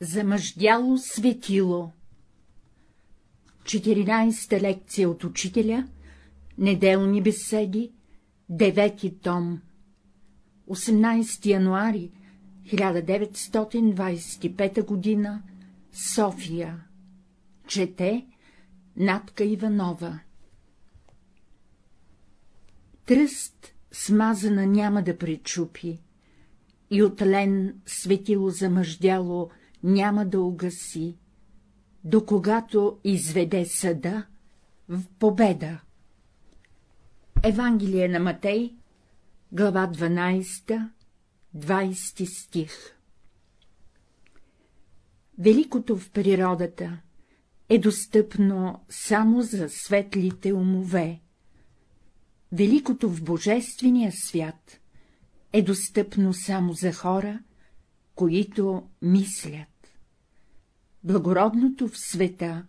Замъждяло светило. 14-та лекция от учителя, неделни беседи, девети том. 18 януари 1925 година, София. Чете Натка Иванова. Тръст смазана няма да пречупи, и от лен светило замъждяло няма да угаси, до когато изведе съда в победа. Евангелие на Матей, глава 12, 20 стих Великото в природата е достъпно само за светлите умове. Великото в божествения свят е достъпно само за хора, които мислят. Благородното в света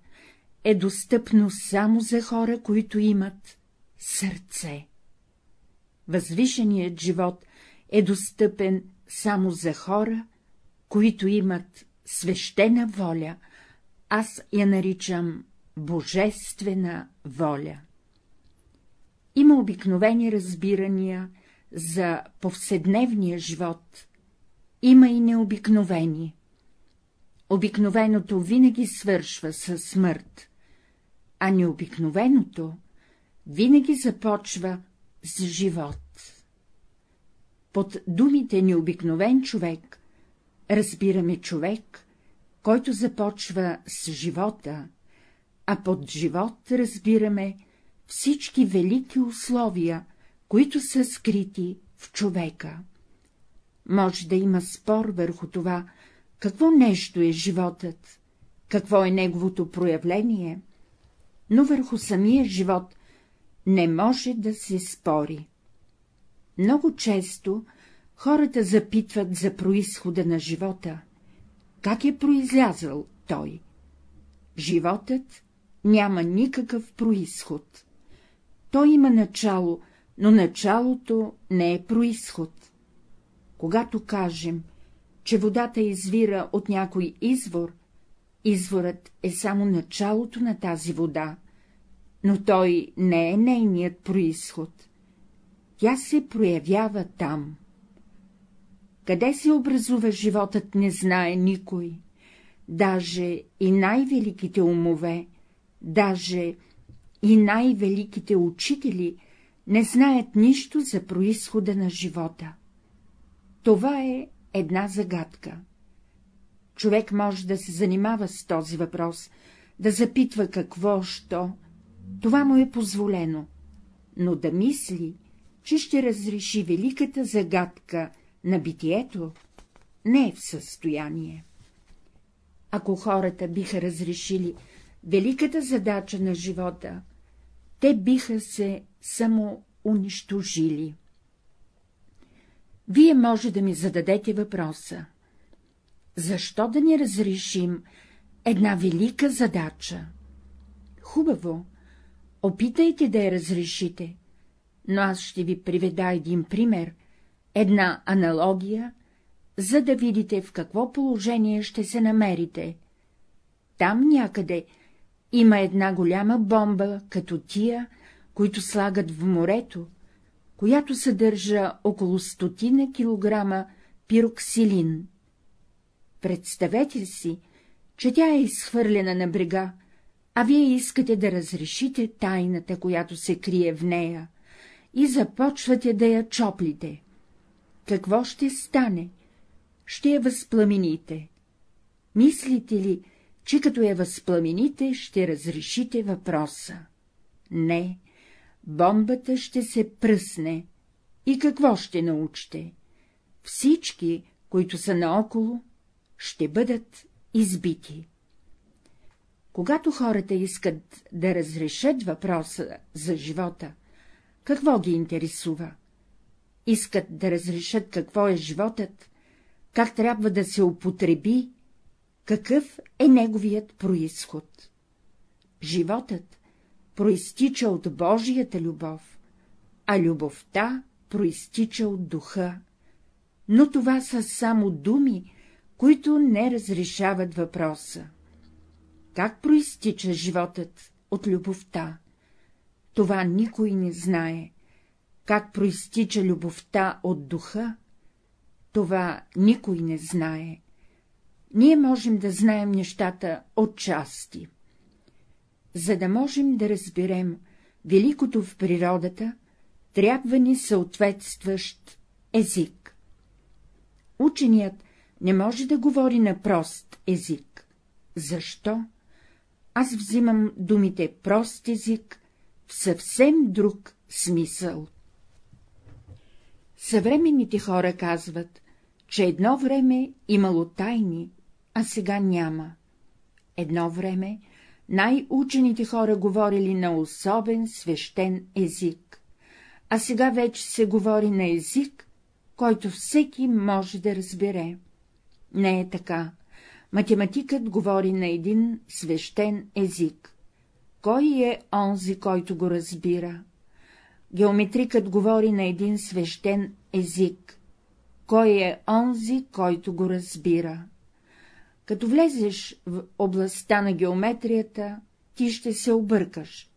е достъпно само за хора, които имат сърце. Възвишеният живот е достъпен само за хора, които имат свещена воля, аз я наричам божествена воля. Има обикновени разбирания за повседневния живот, има и необикновени. Обикновеното винаги свършва със смърт, а необикновеното винаги започва с живот. Под думите необикновен човек разбираме човек, който започва с живота, а под живот разбираме всички велики условия, които са скрити в човека. Може да има спор върху това, какво нещо е животът, какво е неговото проявление, но върху самия живот не може да се спори. Много често хората запитват за происхода на живота. Как е произлязъл той? Животът няма никакъв происход. Той има начало, но началото не е происход. Когато кажем, че водата извира от някой извор, изворът е само началото на тази вода, но той не е нейният происход. Тя се проявява там. Къде се образува животът, не знае никой. Даже и най-великите умове, даже и най-великите учители не знаят нищо за происхода на живота. Това е една загадка. Човек може да се занимава с този въпрос, да запитва какво, що, това му е позволено, но да мисли, че ще разреши великата загадка на битието, не е в състояние. Ако хората биха разрешили великата задача на живота, те биха се само унищожили. Вие може да ми зададете въпроса. Защо да ни разрешим една велика задача? Хубаво, опитайте да я разрешите, но аз ще ви приведа един пример, една аналогия, за да видите в какво положение ще се намерите. Там някъде има една голяма бомба, като тия, които слагат в морето, която съдържа около стотина килограма пироксилин. Представете си, че тя е изхвърлена на брега, а вие искате да разрешите тайната, която се крие в нея, и започвате да я чоплите. Какво ще стане? Ще я възпламените. Мислите ли, че като я възпламените, ще разрешите въпроса? Не, бомбата ще се пръсне. И какво ще научите? Всички, които са наоколо, ще бъдат избити. Когато хората искат да разрешат въпроса за живота, какво ги интересува? Искат да разрешат какво е животът, как трябва да се употреби, какъв е неговият происход. Животът проистича от Божията любов, а любовта проистича от духа. Но това са само думи, които не разрешават въпроса. Как проистича животът от любовта? Това никой не знае. Как проистича любовта от духа? Това никой не знае. Ние можем да знаем нещата от части. За да можем да разберем великото в природата, трябва ни съответстващ език. Ученият не може да говори на прост език. Защо? Аз взимам думите прост език в съвсем друг смисъл. Съвременните хора казват, че едно време имало тайни, а сега няма. Едно време най-учените хора говорили на особен свещен език, а сега вече се говори на език, който всеки може да разбере. Не е така. Математикът говори на един свещен език. Кой е онзи, който го разбира? Геометрикът говори на един свещен език. Кой е онзи, който го разбира? Като влезеш в областта на геометрията, ти ще се объркаш.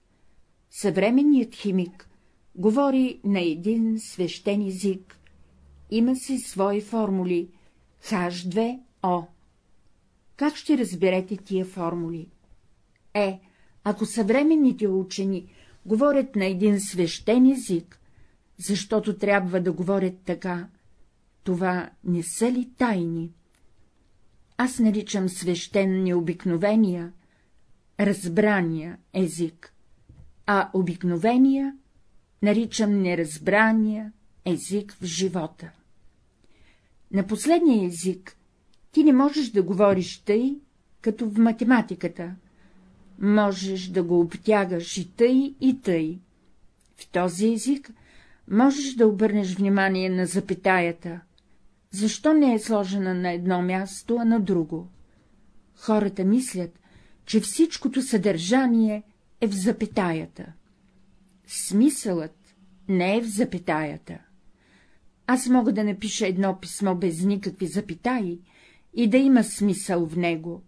Съвременният химик говори на един свещен език. Има си свои формули H2O. Как ще разберете тия формули? Е, ако съвременните учени говорят на един свещен език, защото трябва да говорят така, това не са ли тайни? Аз наричам свещен необикновения, разбрания език, а обикновения наричам неразбрания език в живота. На последния език ти не можеш да говориш тъй, като в математиката. Можеш да го обтягаш и тъй, и тъй. В този език можеш да обърнеш внимание на запитаята. Защо не е сложена на едно място, а на друго? Хората мислят, че всичкото съдържание е в запитаята. Смисълът не е в запитаята. Аз мога да напиша едно писмо без никакви запитаи и да има смисъл в него,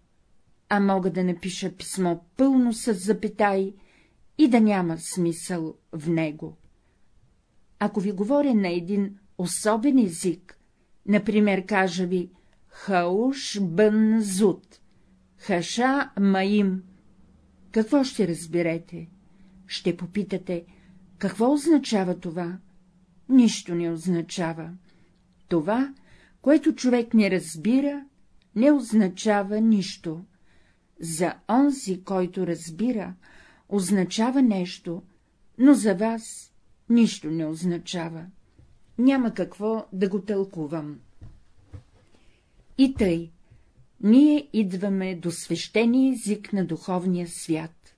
а мога да напиша писмо пълно с запитаи и да няма смисъл в него. Ако ви говоря на един особен език, например, кажа ви хауш бън зуд, хаша маим, какво ще разберете? Ще попитате, какво означава това? Нищо не означава. Това, което човек не разбира, не означава нищо. За онзи, който разбира, означава нещо, но за вас нищо не означава. Няма какво да го тълкувам. И тъй, ние идваме до свещения език на духовния свят.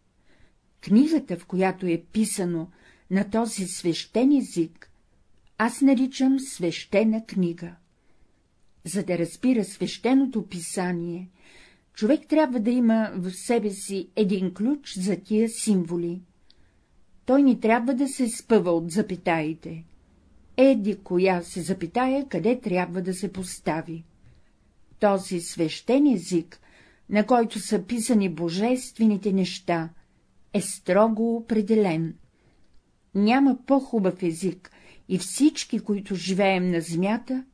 Книгата, в която е писано на този свещен език, аз наричам свещена книга. За да разбира свещеното писание, човек трябва да има в себе си един ключ за тия символи. Той не трябва да се спъва от запитаите. Еди коя се запитая, къде трябва да се постави. Този свещен език, на който са писани божествените неща, е строго определен. Няма по-хубав език, и всички, които живеем на земята,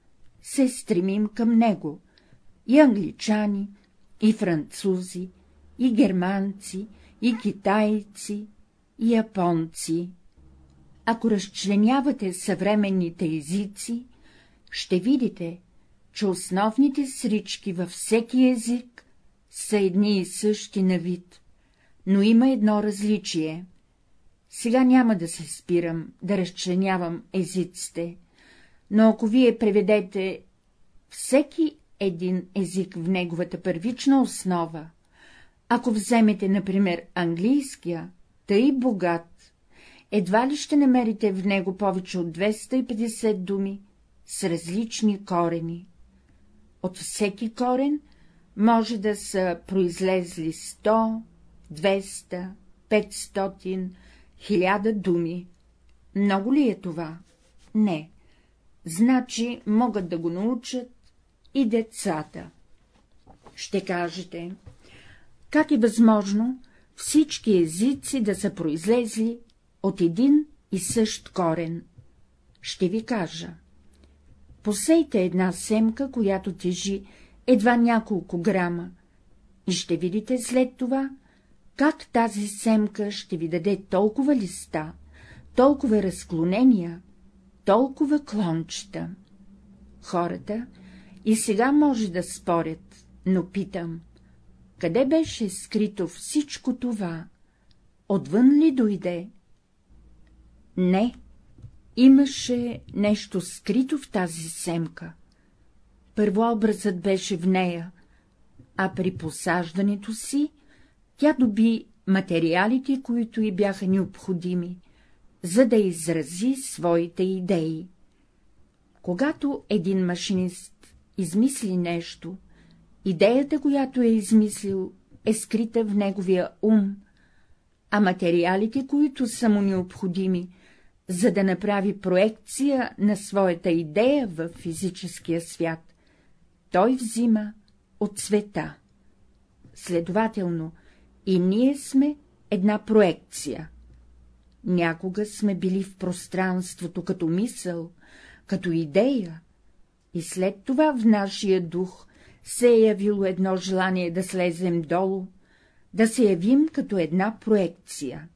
се стремим към него, и англичани, и французи, и германци, и китайци, и японци. Ако разчленявате съвременните езици, ще видите, че основните срички във всеки език са едни и същи на вид, но има едно различие. Сега няма да се спирам да разчленявам езиците, но ако вие преведете всеки един език в неговата първична основа, ако вземете, например, английския, тъй богат, едва ли ще намерите в него повече от 250 думи с различни корени. От всеки корен може да са произлезли 100, 200, 500, хиляда думи. Много ли е това? Не. Значи могат да го научат и децата. Ще кажете, как е възможно всички езици да са произлезли от един и същ корен? Ще ви кажа. Посейте една семка, която тежи едва няколко грама, и ще видите след това, как тази семка ще ви даде толкова листа, толкова разклонения, толкова клончета. Хората и сега може да спорят, но питам, къде беше скрито всичко това? Отвън ли дойде? Не, имаше нещо скрито в тази семка. Първообразът беше в нея, а при посаждането си тя доби материалите, които й бяха необходими, за да изрази своите идеи. Когато един машинист измисли нещо, идеята, която е измислил, е скрита в неговия ум, а материалите, които са му необходими, за да направи проекция на своята идея в физическия свят, той взима от света. Следователно, и ние сме една проекция. Някога сме били в пространството като мисъл, като идея, и след това в нашия дух се е явило едно желание да слезем долу, да се явим като една проекция.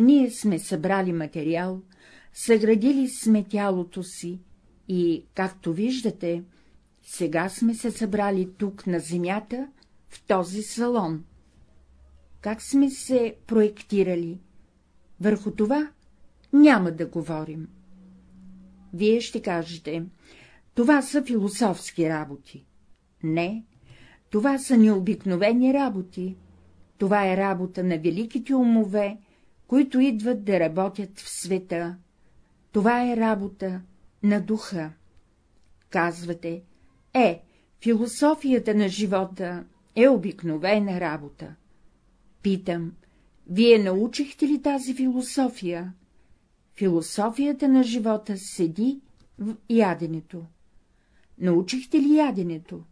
Ние сме събрали материал, съградили сме тялото си и, както виждате, сега сме се събрали тук на земята, в този салон. Как сме се проектирали? Върху това няма да говорим. Вие ще кажете, това са философски работи. Не, това са необикновени работи. Това е работа на великите умове, които идват да работят в света. Това е работа на духа. Казвате, е, философията на живота е обикновена работа. Питам, вие научихте ли тази философия? Философията на живота седи в яденето. Научихте ли яденето?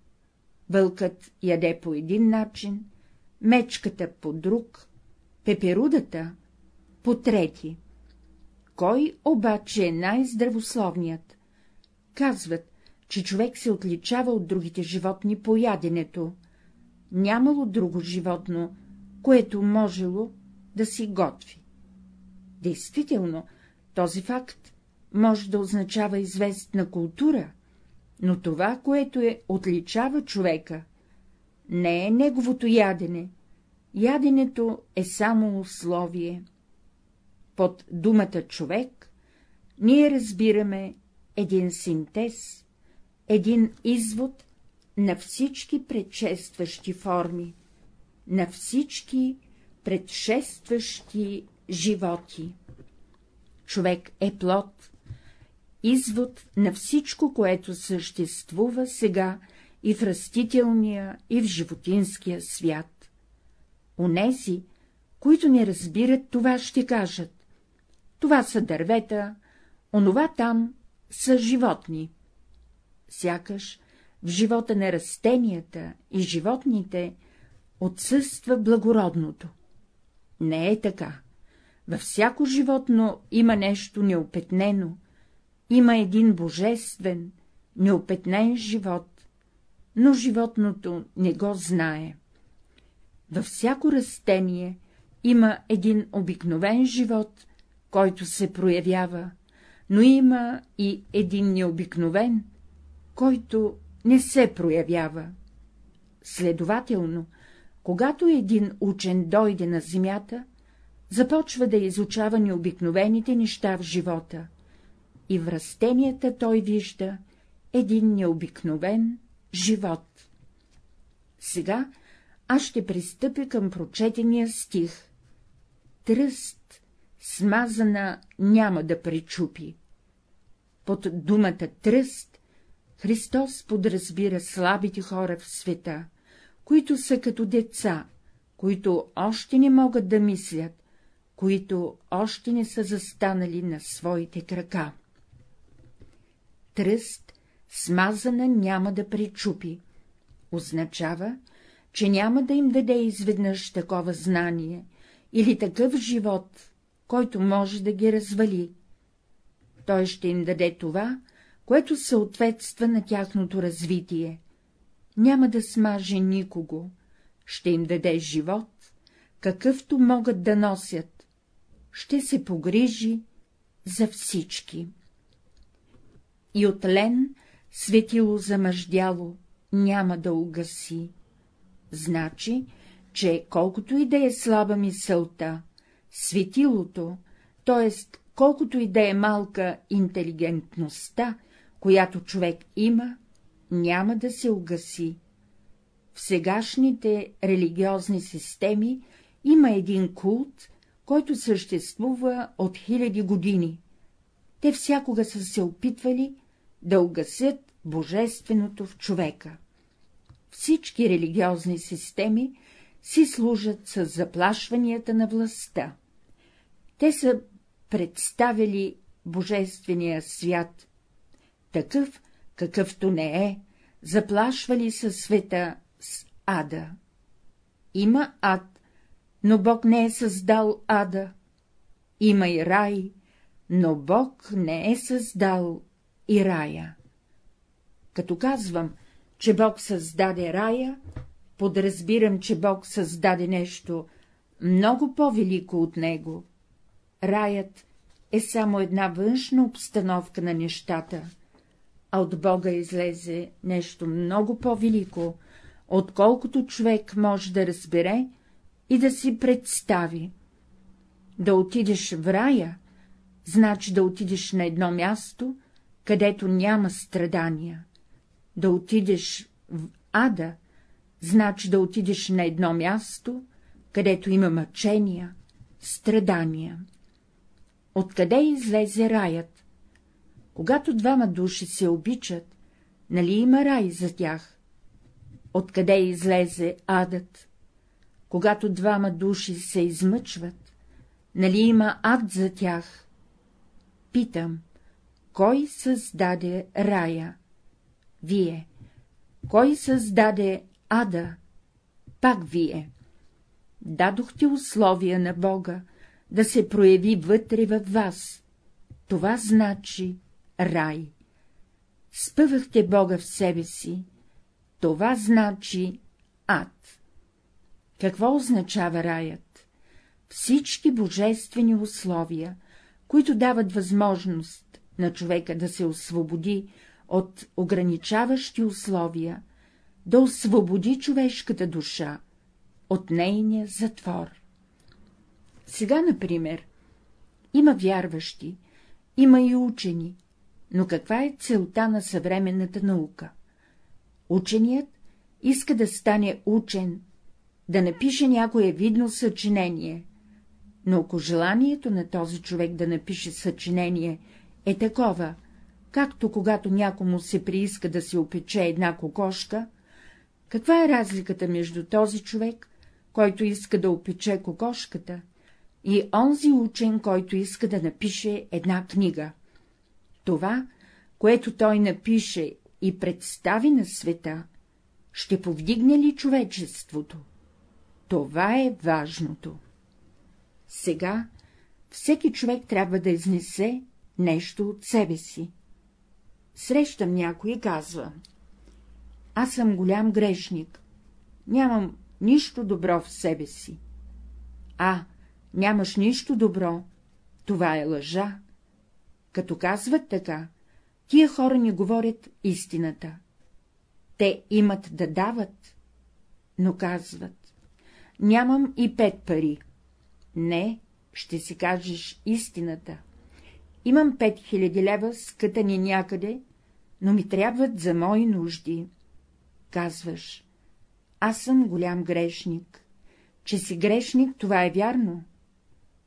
Вълкът яде по един начин, мечката по друг, пеперудата по трети. Кой обаче е най-здравословният? Казват, че човек се отличава от другите животни по яденето. Нямало друго животно, което можело да си готви. Действително, този факт може да означава известна култура, но това, което е отличава човека, не е неговото ядене. Яденето е само условие. Под думата човек ние разбираме един синтез, един извод на всички предшестващи форми, на всички предшестващи животи. Човек е плод, извод на всичко, което съществува сега и в растителния, и в животинския свят. Онези, които не разбират това, ще кажат — това са дървета, онова там са животни. Сякаш в живота на растенията и животните отсъства благородното. Не е така. Във всяко животно има нещо неопетнено, има един божествен, неопетнен живот, но животното не го знае. Във всяко растение има един обикновен живот, който се проявява, но има и един необикновен, който не се проявява. Следователно, когато един учен дойде на земята, започва да изучава необикновените неща в живота, и в растенията той вижда един необикновен живот. Сега аз ще пристъпя към прочетения стих. Тръст, смазана, няма да пречупи. Под думата тръст Христос подразбира слабите хора в света, които са като деца, които още не могат да мислят, които още не са застанали на своите крака. Тръст, смазана, няма да пречупи. означава, че няма да им даде изведнъж такова знание или такъв живот, който може да ги развали. Той ще им даде това, което съответства на тяхното развитие. Няма да смаже никого, ще им даде живот, какъвто могат да носят, ще се погрижи за всички. И от лен светило замъждяло няма да угаси. Значи, че колкото и да е слаба мисълта, светилото, т.е. колкото и да е малка интелигентността, която човек има, няма да се угаси. В сегашните религиозни системи има един култ, който съществува от хиляди години. Те всякога са се опитвали да угасят божественото в човека. Всички религиозни системи си служат с заплашванията на властта. Те са представили божествения свят, такъв, какъвто не е, заплашвали със света с ада. Има ад, но Бог не е създал ада. Има и рай, но Бог не е създал и рая. Като казвам, че Бог създаде рая, подразбирам, че Бог създаде нещо много по-велико от него. Раят е само една външна обстановка на нещата, а от Бога излезе нещо много по-велико, отколкото човек може да разбере и да си представи. Да отидеш в рая, значи да отидеш на едно място, където няма страдания. Да отидеш в ада, значи да отидеш на едно място, където има мъчения, страдания. Откъде излезе раят? Когато двама души се обичат, нали има рай за тях? Откъде излезе адът? Когато двама души се измъчват, нали има ад за тях? Питам, кой създаде рая? Вие. Кой създаде ада? Пак вие. Дадохте условия на Бога да се прояви вътре във вас. Това значи рай. Спъвахте Бога в себе си. Това значи ад. Какво означава раят? Всички божествени условия, които дават възможност на човека да се освободи от ограничаващи условия, да освободи човешката душа от нейния затвор. Сега, например, има вярващи, има и учени, но каква е целта на съвременната наука? Ученият иска да стане учен, да напише някое видно съчинение, но ако желанието на този човек да напише съчинение е такова, както когато някому се прииска да се опече една кокошка, каква е разликата между този човек, който иска да опече кокошката, и онзи учен, който иска да напише една книга? Това, което той напише и представи на света, ще повдигне ли човечеството? Това е важното. Сега всеки човек трябва да изнесе нещо от себе си. Срещам някой и казва — аз съм голям грешник, нямам нищо добро в себе си. А, нямаш нищо добро, това е лъжа. Като казват така, тия хора не говорят истината. Те имат да дават, но казват — нямам и пет пари. Не, ще си кажеш истината. Имам пет хиляди лева, скътани някъде, но ми трябват за мои нужди. Казваш, аз съм голям грешник. Че си грешник, това е вярно,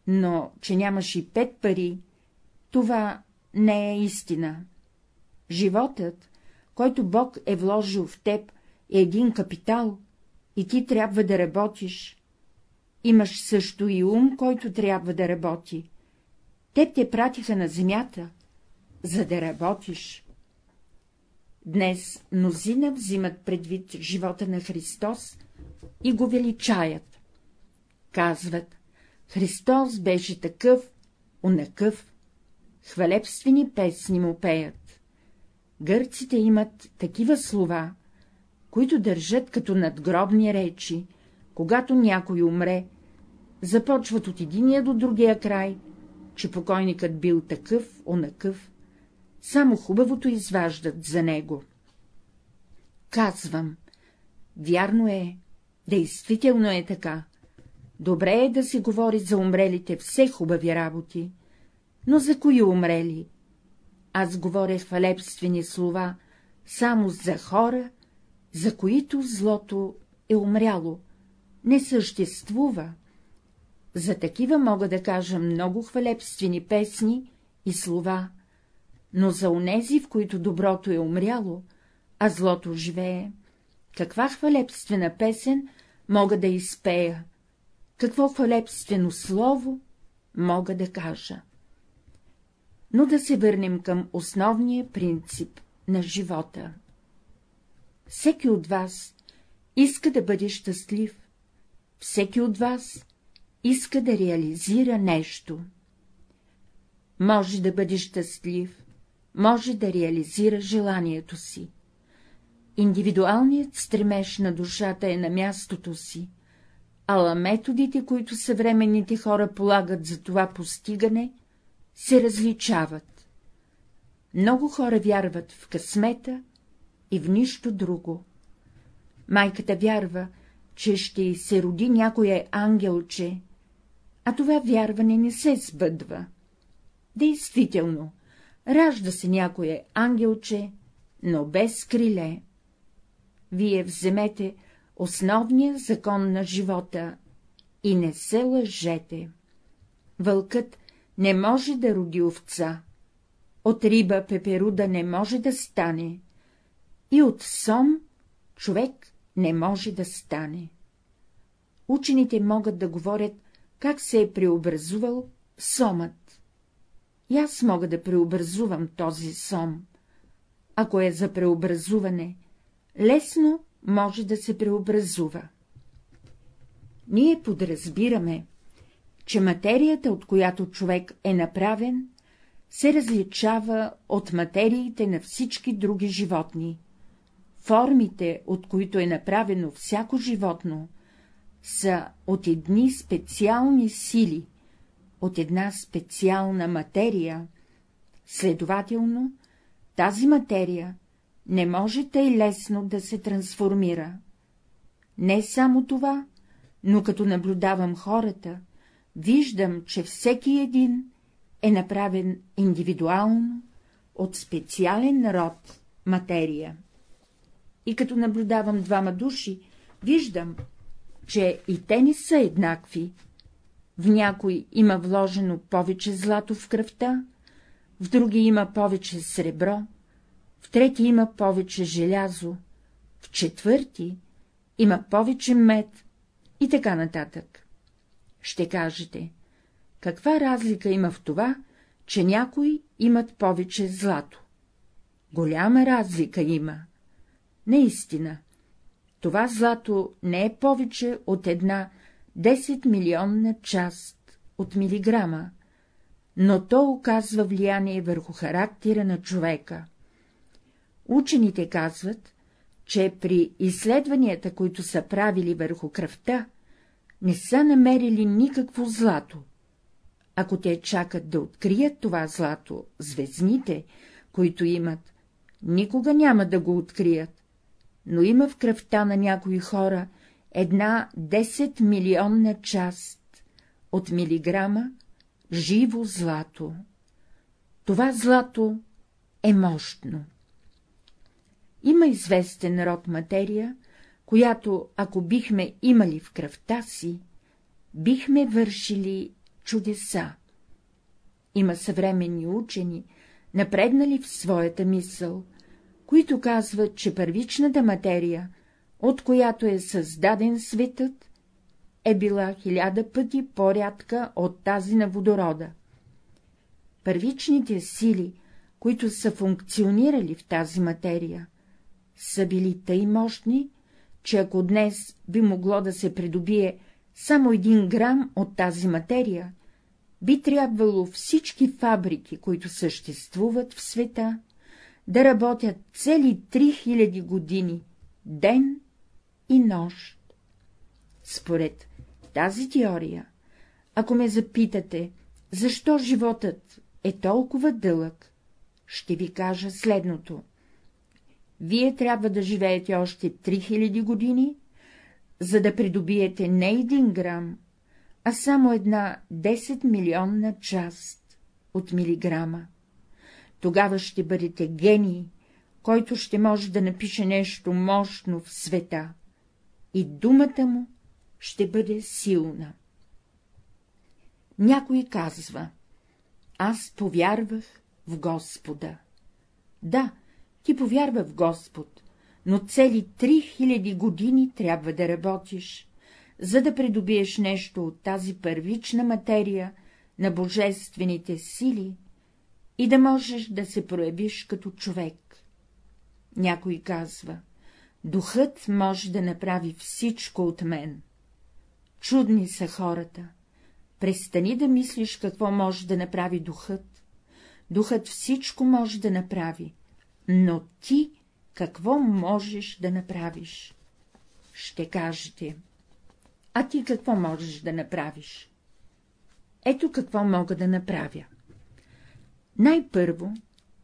но че нямаш и пет пари, това не е истина. Животът, който Бог е вложил в теб, е един капитал, и ти трябва да работиш. Имаш също и ум, който трябва да работи. Те те пратиха на земята, за да работиш. Днес мнозина взимат предвид живота на Христос и го величаят. Казват, Христос беше такъв, онакъв, хвалебствени песни му пеят. Гърците имат такива слова, които държат като надгробни речи, когато някой умре, започват от единия до другия край, че покойникът бил такъв, онакъв, само хубавото изваждат за него. Казвам, вярно е, действително е така. Добре е да се говори за умрелите все хубави работи, но за кои умрели? Аз говоря хвалебствени слова само за хора, за които злото е умряло, не съществува. За такива мога да кажа много хвалебствени песни и слова, но за онези, в които доброто е умряло, а злото живее, каква хвалебствена песен мога да изпея, какво хвалебствено слово мога да кажа. Но да се върнем към основния принцип на живота. Всеки от вас иска да бъде щастлив, всеки от вас иска да реализира нещо. Може да бъде щастлив, може да реализира желанието си. Индивидуалният стремеж на душата е на мястото си, ала методите, които съвременните хора полагат за това постигане, се различават. Много хора вярват в късмета и в нищо друго. Майката вярва, че ще се роди някое ангелче, а това вярване не се сбъдва. Действително, ражда се някое ангелче, но без криле. Вие вземете основния закон на живота и не се лъжете. Вълкът не може да роди овца, от риба пеперуда не може да стане, и от сом човек не може да стане. Учените могат да говорят, как се е преобразувал сомът. И аз мога да преобразувам този сом. Ако е за преобразуване, лесно може да се преобразува. Ние подразбираме, че материята, от която човек е направен, се различава от материите на всички други животни. Формите, от които е направено всяко животно, са от едни специални сили, от една специална материя, следователно, тази материя не може тъй лесно да се трансформира. Не само това, но като наблюдавам хората, виждам, че всеки един е направен индивидуално, от специален род материя. И като наблюдавам двама души, виждам, че и те не са еднакви. В някой има вложено повече злато в кръвта, в други има повече сребро, в трети има повече желязо, в четвърти има повече мед и така нататък. Ще кажете, каква разлика има в това, че някои имат повече злато? Голяма разлика има. Наистина, това злато не е повече от една 10 милионна част от милиграма, но то оказва влияние върху характера на човека. Учените казват, че при изследванията, които са правили върху кръвта, не са намерили никакво злато. Ако те чакат да открият това злато, звездните, които имат, никога няма да го открият, но има в кръвта на някои хора една 10 милионна част от милиграма живо злато. Това злато е мощно. Има известен род материя, която, ако бихме имали в кръвта си, бихме вършили чудеса. Има съвременни учени, напреднали в своята мисъл, които казват, че първичната материя, от която е създаден светът, е била хиляда пъти по-рядка от тази на водорода. Първичните сили, които са функционирали в тази материя, са били тъй мощни, че ако днес би могло да се придобие само един грам от тази материя, би трябвало всички фабрики, които съществуват в света, да работят цели 3000 години, ден и нощ. Според тази теория, ако ме запитате, защо животът е толкова дълъг, ще ви кажа следното. Вие трябва да живеете още 3000 години, за да придобиете не един грам, а само една 10 милионна част от милиграма. Тогава ще бъдете гений, който ще може да напише нещо мощно в света, и думата му ще бъде силна. Някой казва, аз повярвах в Господа. Да, ти повярва в Господ, но цели три хиляди години трябва да работиш, за да придобиеш нещо от тази първична материя на божествените сили и да можеш да се проявиш като човек. Някой казва, духът може да направи всичко от мен. Чудни са хората. Престани да мислиш какво може да направи духът. Духът всичко може да направи, но ти какво можеш да направиш? Ще кажете. А ти какво можеш да направиш? Ето какво мога да направя. Най-първо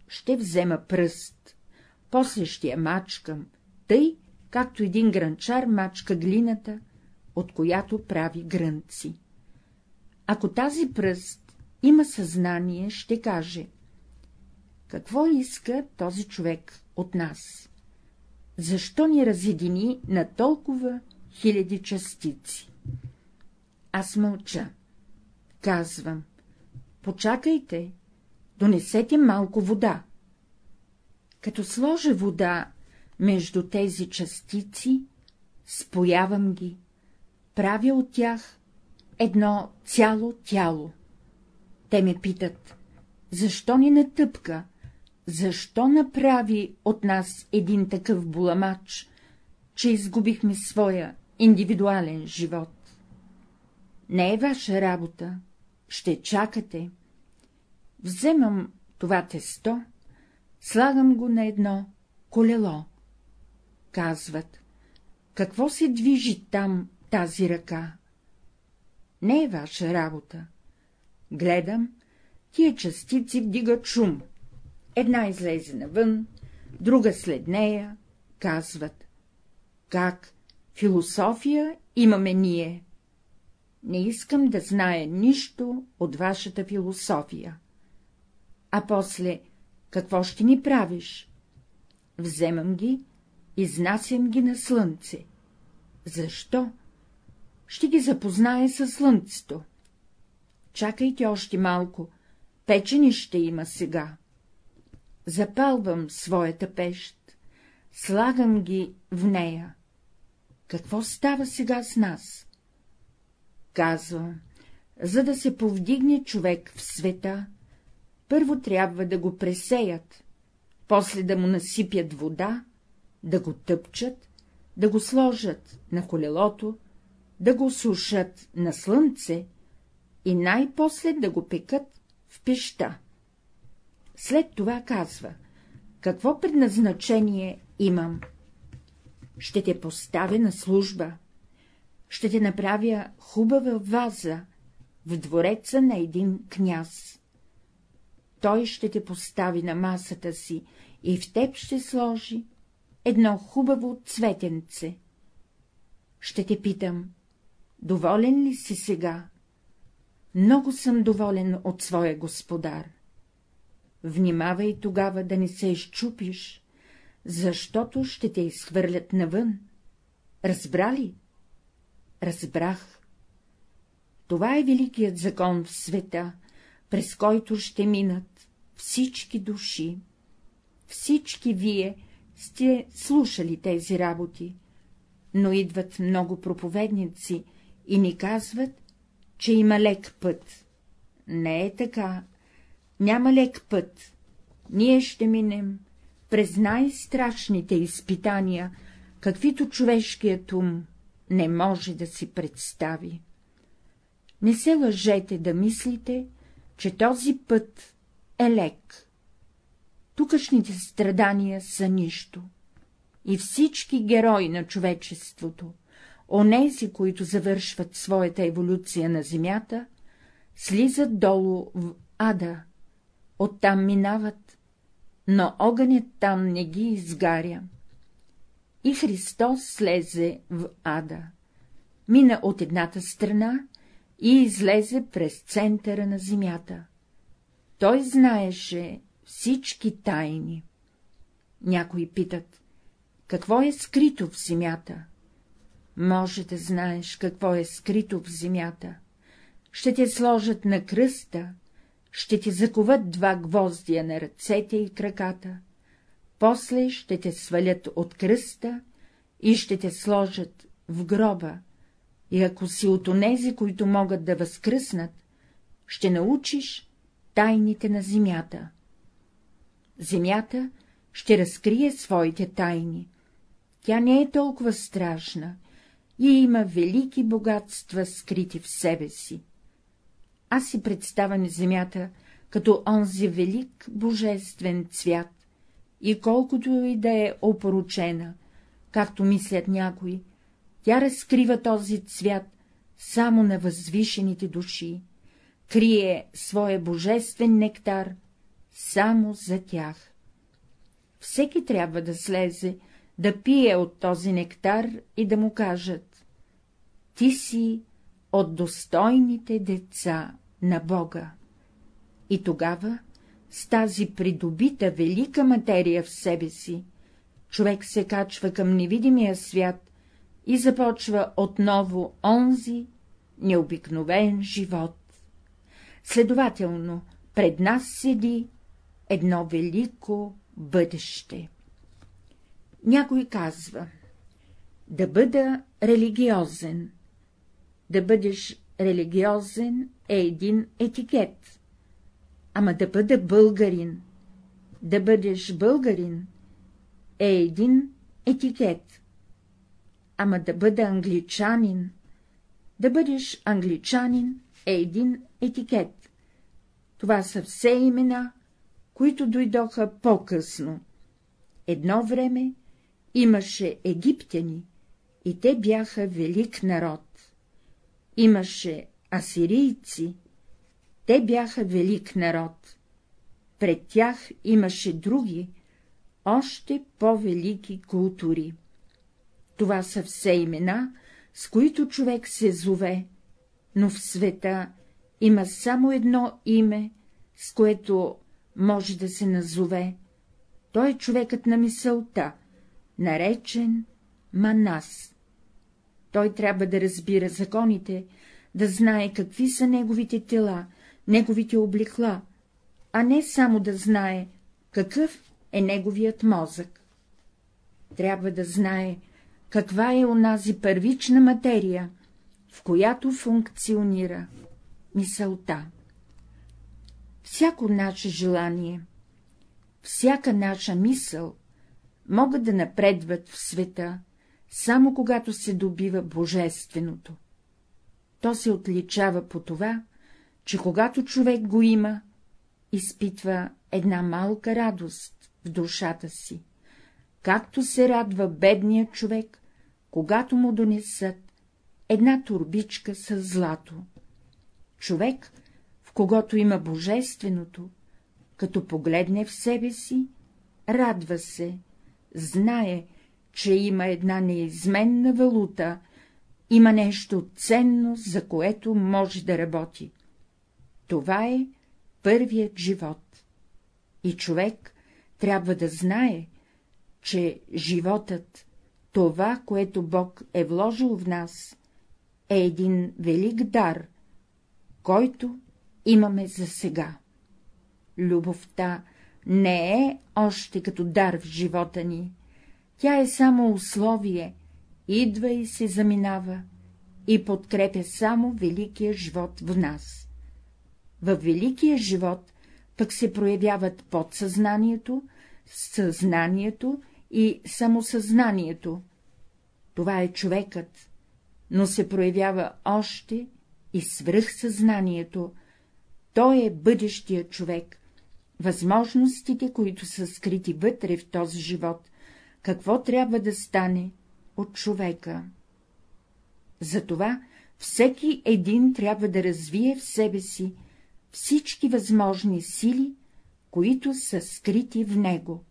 ще взема пръст, после ще я мачкам, тъй, както един гранчар мачка глината, от която прави грънци. Ако тази пръст има съзнание, ще каже — какво иска този човек от нас? Защо ни разедини на толкова хиляди частици? Аз мълча. Казвам — почакайте, донесете малко вода. Като сложа вода между тези частици, споявам ги, правя от тях едно цяло тяло. Те ме питат, защо ни натъпка, защо направи от нас един такъв буламач, че изгубихме своя индивидуален живот. Не е ваша работа, ще чакате. Вземам това тесто, слагам го на едно колело. Казват, какво се движи там тази ръка? Не е ваша работа. Гледам, тия частици вдигат шум. Една излезе навън, друга след нея, казват. Как? Философия имаме ние. Не искам да зная нищо от вашата философия. А после, какво ще ни правиш? Вземам ги, изнасям ги на слънце. Защо? Ще ги запознае със слънцето. Чакайте още малко, печени ще има сега. Запалвам своята пещ, слагам ги в нея. Какво става сега с нас? Казвам, за да се повдигне човек в света, първо трябва да го пресеят, после да му насипят вода, да го тъпчат, да го сложат на колелото, да го сушат на слънце и най-после да го пекат в пеща. След това казва, какво предназначение имам. Ще те поставя на служба, ще те направя хубава ваза в двореца на един княз. Той ще те постави на масата си и в теб ще сложи едно хубаво цветенце. Ще те питам, доволен ли си сега? Много съм доволен от своя господар. Внимавай тогава да не се изчупиш, защото ще те изхвърлят навън. Разбрали? Разбрах. Това е великият закон в света, през който ще минат всички души. Всички вие сте слушали тези работи, но идват много проповедници и ни казват, че има лек път. Не е така. Няма лек път. Ние ще минем през най-страшните изпитания, каквито човешкият ум не може да си представи. Не се лъжете да мислите, че този път е лек. Тукашните страдания са нищо. И всички герои на човечеството, онези, които завършват своята еволюция на земята, слизат долу в ада, оттам минават, но огънят там не ги изгаря. И Христос слезе в ада, мина от едната страна и излезе през центъра на земята. Той знаеше всички тайни. Някои питат, какво е скрито в земята? Може да знаеш, какво е скрито в земята. Ще те сложат на кръста, ще ти заковат два гвоздия на ръцете и краката, после ще те свалят от кръста и ще те сложат в гроба, и ако си от онези, които могат да възкръснат, ще научиш тайните на земята. Земята ще разкрие своите тайни. Тя не е толкова страшна и има велики богатства, скрити в себе си. Аз си представям земята като онзи велик божествен цвят, и колкото и да е опоручена, както мислят някои, тя разкрива този цвят само на възвишените души, крие своя божествен нектар само за тях. Всеки трябва да слезе, да пие от този нектар и да му кажат — ти си от достойните деца на Бога. И тогава, с тази придобита велика материя в себе си, човек се качва към невидимия свят и започва отново онзи необикновен живот. Следователно, пред нас седи едно велико бъдеще. Някой казва — да бъда религиозен. Да бъдеш религиозен е един етикет. Ама да бъда българин, да бъдеш българин е един етикет. Ама да бъда англичанин, да бъдеш англичанин е един етикет. Това са все имена, които дойдоха по-късно. Едно време имаше египтяни, и те бяха велик народ. Имаше асирийци, те бяха велик народ. Пред тях имаше други, още по-велики култури. Това са все имена, с които човек се зове, но в света има само едно име, с което може да се назове. Той е човекът на мисълта, наречен Манас. Той трябва да разбира законите, да знае какви са неговите тела, неговите облекла, а не само да знае какъв е неговият мозък. Трябва да знае каква е онази първична материя, в която функционира мисълта. Всяко наше желание, всяка наша мисъл могат да напредват в света, само когато се добива божественото. То се отличава по това, че когато човек го има, изпитва една малка радост в душата си, както се радва бедният човек, когато му донесат една турбичка с злато. Човек, в когото има божественото, като погледне в себе си, радва се, знае, че има една неизменна валута, има нещо ценно, за което може да работи. Това е първият живот. И човек трябва да знае, че животът, това, което Бог е вложил в нас, е един велик дар, който имаме за сега. Любовта не е още като дар в живота ни, тя е само условие, идва и се заминава и подкрепя само великия живот в нас. Във великия живот пък се проявяват подсъзнанието, съзнанието и самосъзнанието. Това е човекът, но се проявява още и свръхсъзнанието. Той е бъдещия човек, възможностите, които са скрити вътре в този живот, какво трябва да стане от човека. Затова всеки един трябва да развие в себе си всички възможни сили, които са скрити в него.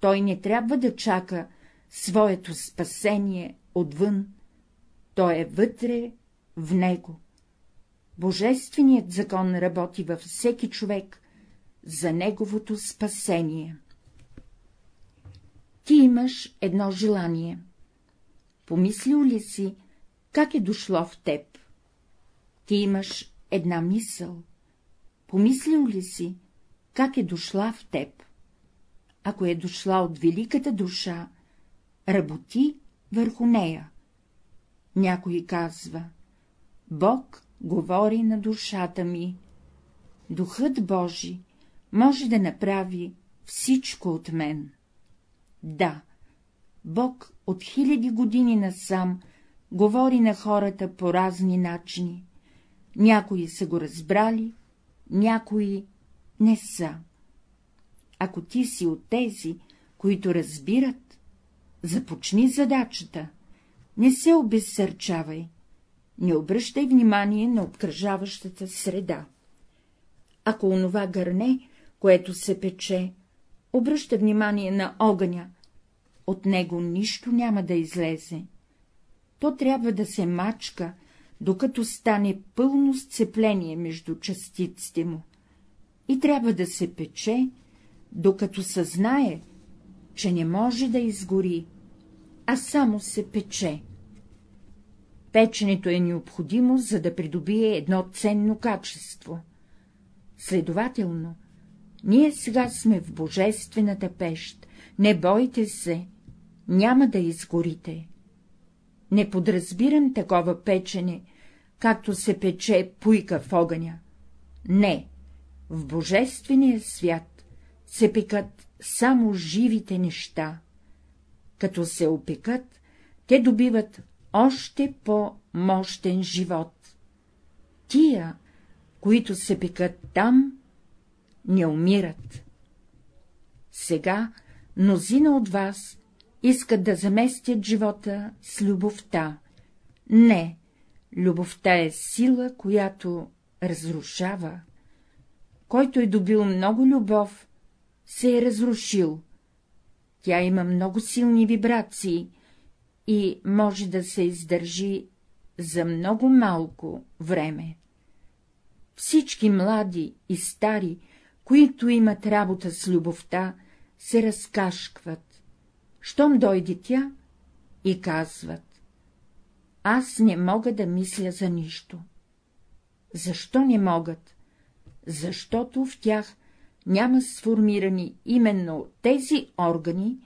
Той не трябва да чака своето спасение отвън, то е вътре в него. Божественият закон работи във всеки човек за неговото спасение. Ти имаш едно желание. Помислил ли си, как е дошло в теб? Ти имаш една мисъл. Помислил ли си, как е дошла в теб? Ако е дошла от великата душа, работи върху нея. Някой казва, Бог говори на душата ми. Духът Божи може да направи всичко от мен. Да, Бог от хиляди години насам говори на хората по разни начини. Някои са го разбрали, някои не са. Ако ти си от тези, които разбират, започни задачата, не се обезсърчавай, не обръщай внимание на обкръжаващата среда. Ако онова гърне, което се пече, обръща внимание на огъня, от него нищо няма да излезе. То трябва да се мачка, докато стане пълно сцепление между частиците му, и трябва да се пече, докато съзнае, че не може да изгори, а само се пече. Печенето е необходимо, за да придобие едно ценно качество. Следователно, ние сега сме в божествената пещ, не бойте се, няма да изгорите. Не подразбирам такова печене, както се пече пуйка в огъня. Не, в божествения свят се пекат само живите неща. Като се опекат, те добиват още по-мощен живот. Тия, които се пекат там, не умират. Сега мнозина от вас искат да заместят живота с любовта. Не, любовта е сила, която разрушава. Който е добил много любов, се е разрушил. Тя има много силни вибрации и може да се издържи за много малко време. Всички млади и стари, които имат работа с любовта, се разкашкват. Щом дойде тя и казват — аз не мога да мисля за нищо. Защо не могат? Защото в тях няма сформирани именно тези органи,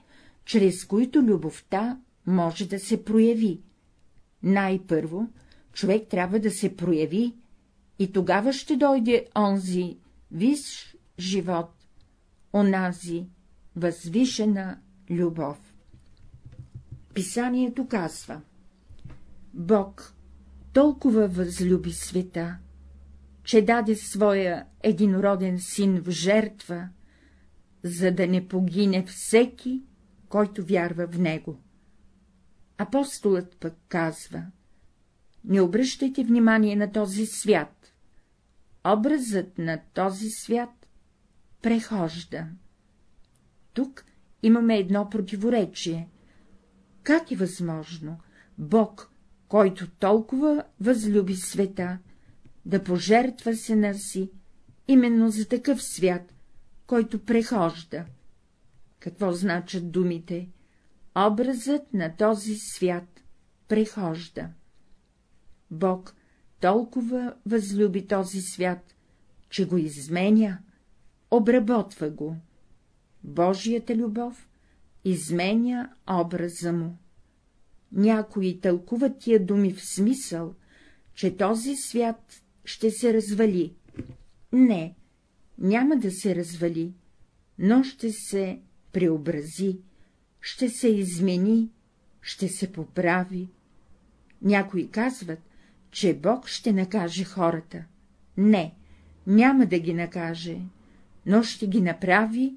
чрез които любовта може да се прояви. Най-първо човек трябва да се прояви и тогава ще дойде онзи виш живот, онази възвишена любов. Писанието казва Бог толкова възлюби света, че даде своя единороден син в жертва, за да не погине всеки, който вярва в него. Апостолът пък казва — не обръщайте внимание на този свят. Образът на този свят прехожда. Тук имаме едно противоречие. Как е възможно Бог, който толкова възлюби света, да пожертва сина си именно за такъв свят, който прехожда? Какво значат думите? Образът на този свят прехожда. Бог толкова възлюби този свят, че го изменя, обработва го. Божията любов изменя образа му. Някои тълкуват тия думи в смисъл, че този свят ще се развали. Не, няма да се развали. но ще се преобрази, ще се измени, ще се поправи. Някои казват, че Бог ще накаже хората. Не, няма да ги накаже, но ще ги направи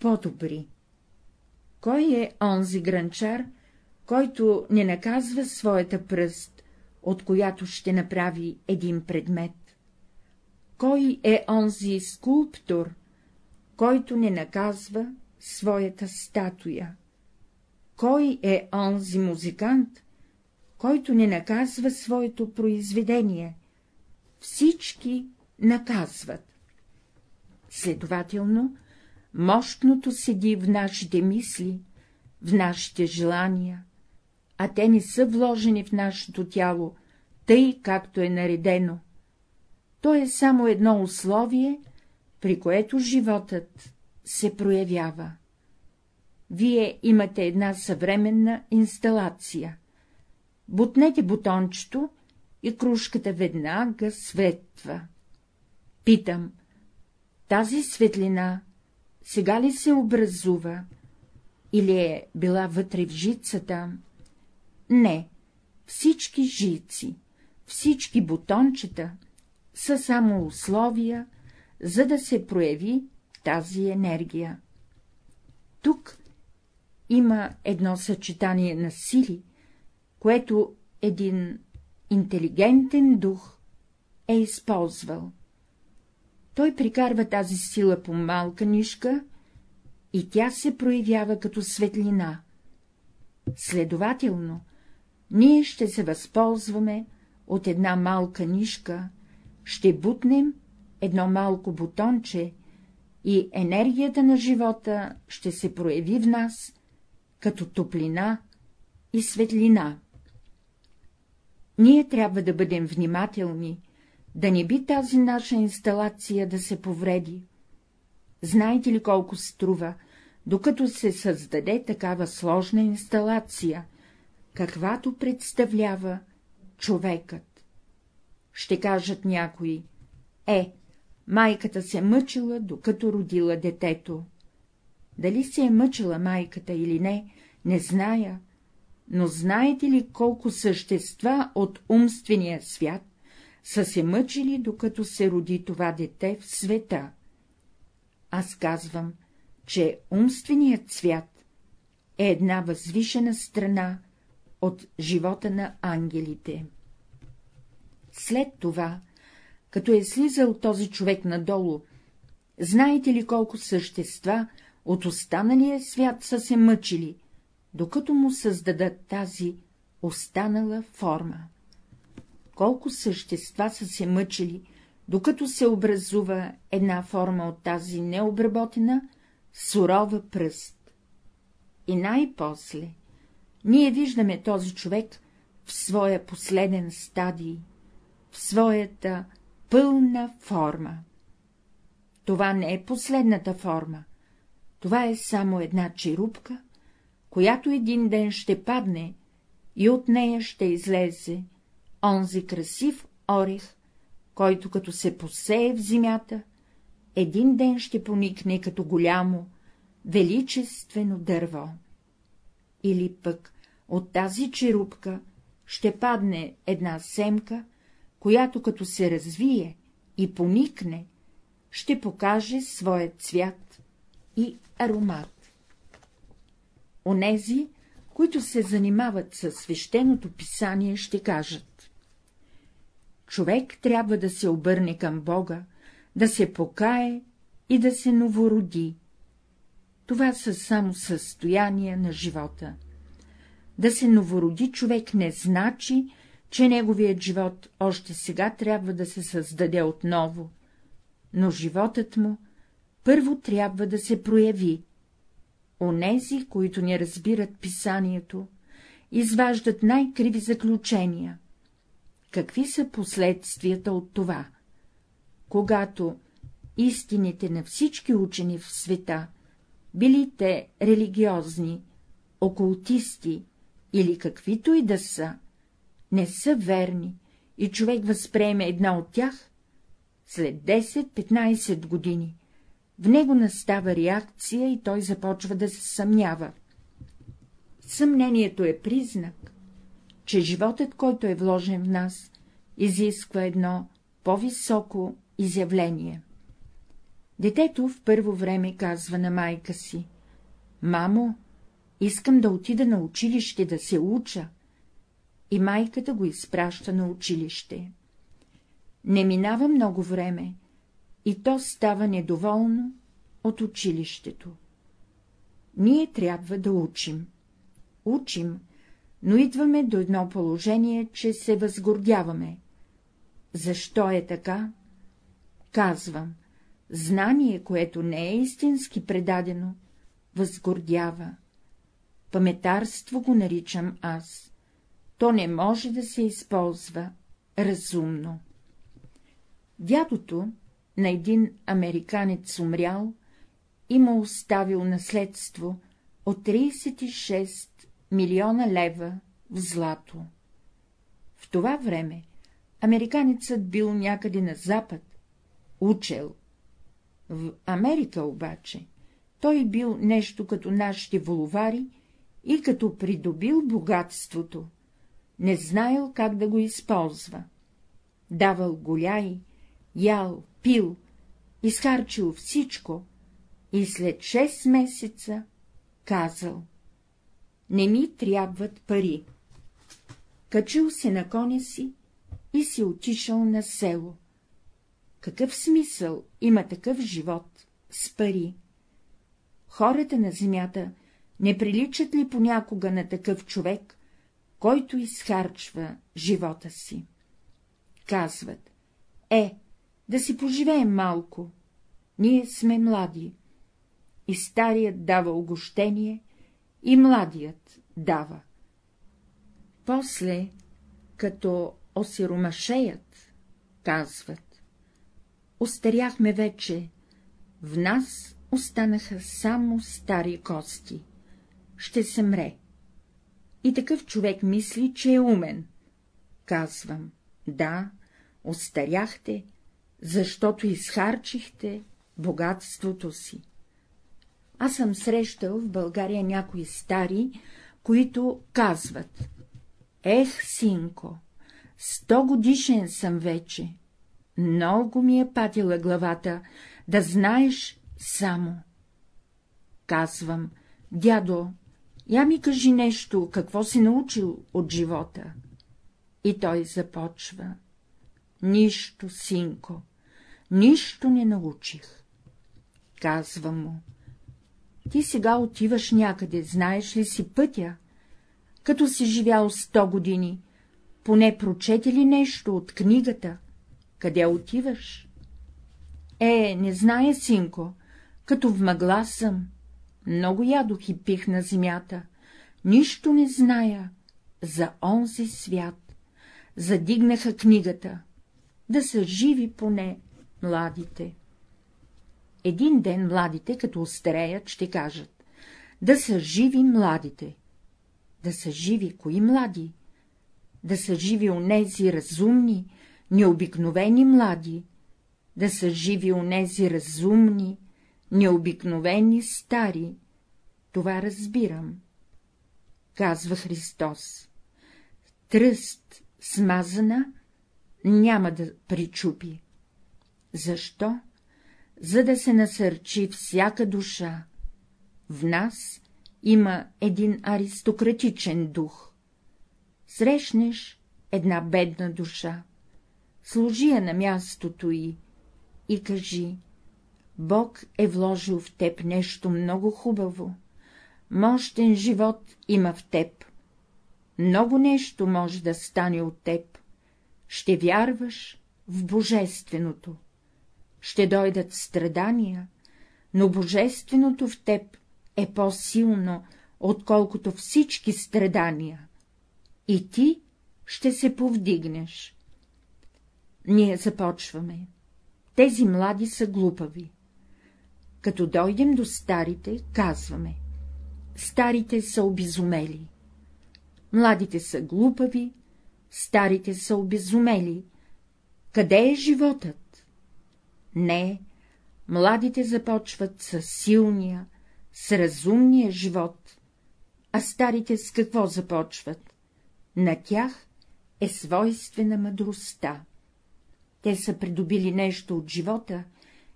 по-добри. Кой е онзи гранчар, който не наказва своята пръст, от която ще направи един предмет? Кой е онзи скулптор, който не наказва своята статуя? Кой е онзи музикант, който не наказва своето произведение? Всички наказват. Следователно, мощното седи в нашите мисли, в нашите желания, а те не са вложени в нашето тяло, тъй както е наредено. То е само едно условие, при което животът се проявява. Вие имате една съвременна инсталация. Бутнете бутончето и кружката веднага светва. Питам, тази светлина сега ли се образува, или е била вътре в жицата? Не, всички жици, всички бутончета са само условия, за да се прояви тази енергия. Тук има едно съчетание на сили, което един интелигентен дух е използвал. Той прикарва тази сила по малка нишка и тя се проявява като светлина. Следователно, ние ще се възползваме от една малка нишка, ще бутнем едно малко бутонче и енергията на живота ще се прояви в нас като топлина и светлина. Ние трябва да бъдем внимателни, да не би тази наша инсталация да се повреди. Знаете ли колко струва, докато се създаде такава сложна инсталация, каквато представлява човекът? Ще кажат някои, е, майката се мъчила, докато родила детето. Дали се е мъчила майката или не, не зная, но знаете ли колко същества от умствения свят са се мъчили, докато се роди това дете в света? Аз казвам, че умственият свят е една възвишена страна от живота на ангелите. След това, като е слизал този човек надолу, знаете ли колко същества от останалия свят са се мъчили, докато му създадат тази останала форма. Колко същества са се мъчили, докато се образува една форма от тази необработена, сурова пръст. И най-после ние виждаме този човек в своя последен стадий, в своята пълна форма. Това не е последната форма, това е само една черупка, която един ден ще падне и от нея ще излезе онзи красив орех, който като се посее в земята, един ден ще поникне като голямо, величествено дърво. Или пък от тази черупка ще падне една семка, която като се развие и поникне, ще покаже своя цвят и аромат. Онези, които се занимават със свещеното писание, ще кажат. Човек трябва да се обърне към Бога, да се покае и да се новороди. Това са само състояния на живота. Да се новороди човек не значи, че неговият живот още сега трябва да се създаде отново, но животът му първо трябва да се прояви, Онези, които не разбират писанието, изваждат най-криви заключения. Какви са последствията от това? Когато истините на всички учени в света, били те религиозни, окултисти или каквито и да са, не са верни и човек възприеме една от тях, след 10-15 години в него настава реакция и той започва да се съмнява. Съмнението е признак, че животът, който е вложен в нас, изисква едно по-високо изявление. Детето в първо време казва на майка си — Мамо, искам да отида на училище да се уча. И майката го изпраща на училище. Не минава много време, и то става недоволно от училището. Ние трябва да учим. Учим, но идваме до едно положение, че се възгордяваме. Защо е така? Казвам, знание, което не е истински предадено, възгордява. Паметарство го наричам аз. То не може да се използва разумно. Дядото на един американец умрял и му оставил наследство от 36 милиона лева в злато. В това време американецът бил някъде на запад, учел. В Америка обаче той бил нещо като нашите воловари и като придобил богатството, не знаел как да го използва. Давал голяй, ял, пил, изхарчил всичко и след шест месеца казал — не ми трябват пари. Качил се на коня си и си отишъл на село. Какъв смисъл има такъв живот с пари? Хората на земята не приличат ли понякога на такъв човек, който изхарчва живота си? Казват, е, да си поживеем малко, ние сме млади. И старият дава огощение, и младият дава. После, като осиромашеят, казват, остаряхме вече, в нас останаха само стари кости, ще се мре. И такъв човек мисли, че е умен. Казвам, да, остаряхте, защото изхарчихте богатството си. Аз съм срещал в България някои стари, които казват — Ех, синко, сто годишен съм вече, много ми е патила главата, да знаеш само. Казвам, дядо, я ми кажи нещо, какво си научил от живота. И той започва. Нищо, синко, нищо не научих. Казвам му. Ти сега отиваш някъде, знаеш ли си пътя? Като си живял сто години, поне прочете ли нещо от книгата? Къде отиваш? Е, не зная, синко, като в мъгла съм. Много ядох и пих на земята. Нищо не зная за онзи свят. Задигнаха книгата. Да са живи поне младите. Един ден младите, като остареят, ще кажат — да са живи младите. Да са живи кои млади? Да са живи онези разумни, необикновени млади, да са живи онези разумни, необикновени стари. Това разбирам. Казва Христос. Тръст смазана няма да причупи. Защо? За да се насърчи всяка душа. В нас има един аристократичен дух. Срещнеш една бедна душа, служи я на мястото й и кажи — Бог е вложил в теб нещо много хубаво, мощен живот има в теб, много нещо може да стане от теб, ще вярваш в Божественото ще дойдат страдания, но божественото в теб е по-силно, отколкото всички страдания, и ти ще се повдигнеш. Ние започваме. Тези млади са глупави. Като дойдем до старите, казваме. Старите са обезумели. Младите са глупави, старите са обезумели. Къде е животът? Не, младите започват с силния, с разумния живот, а старите с какво започват? На тях е свойствена мъдростта. Те са придобили нещо от живота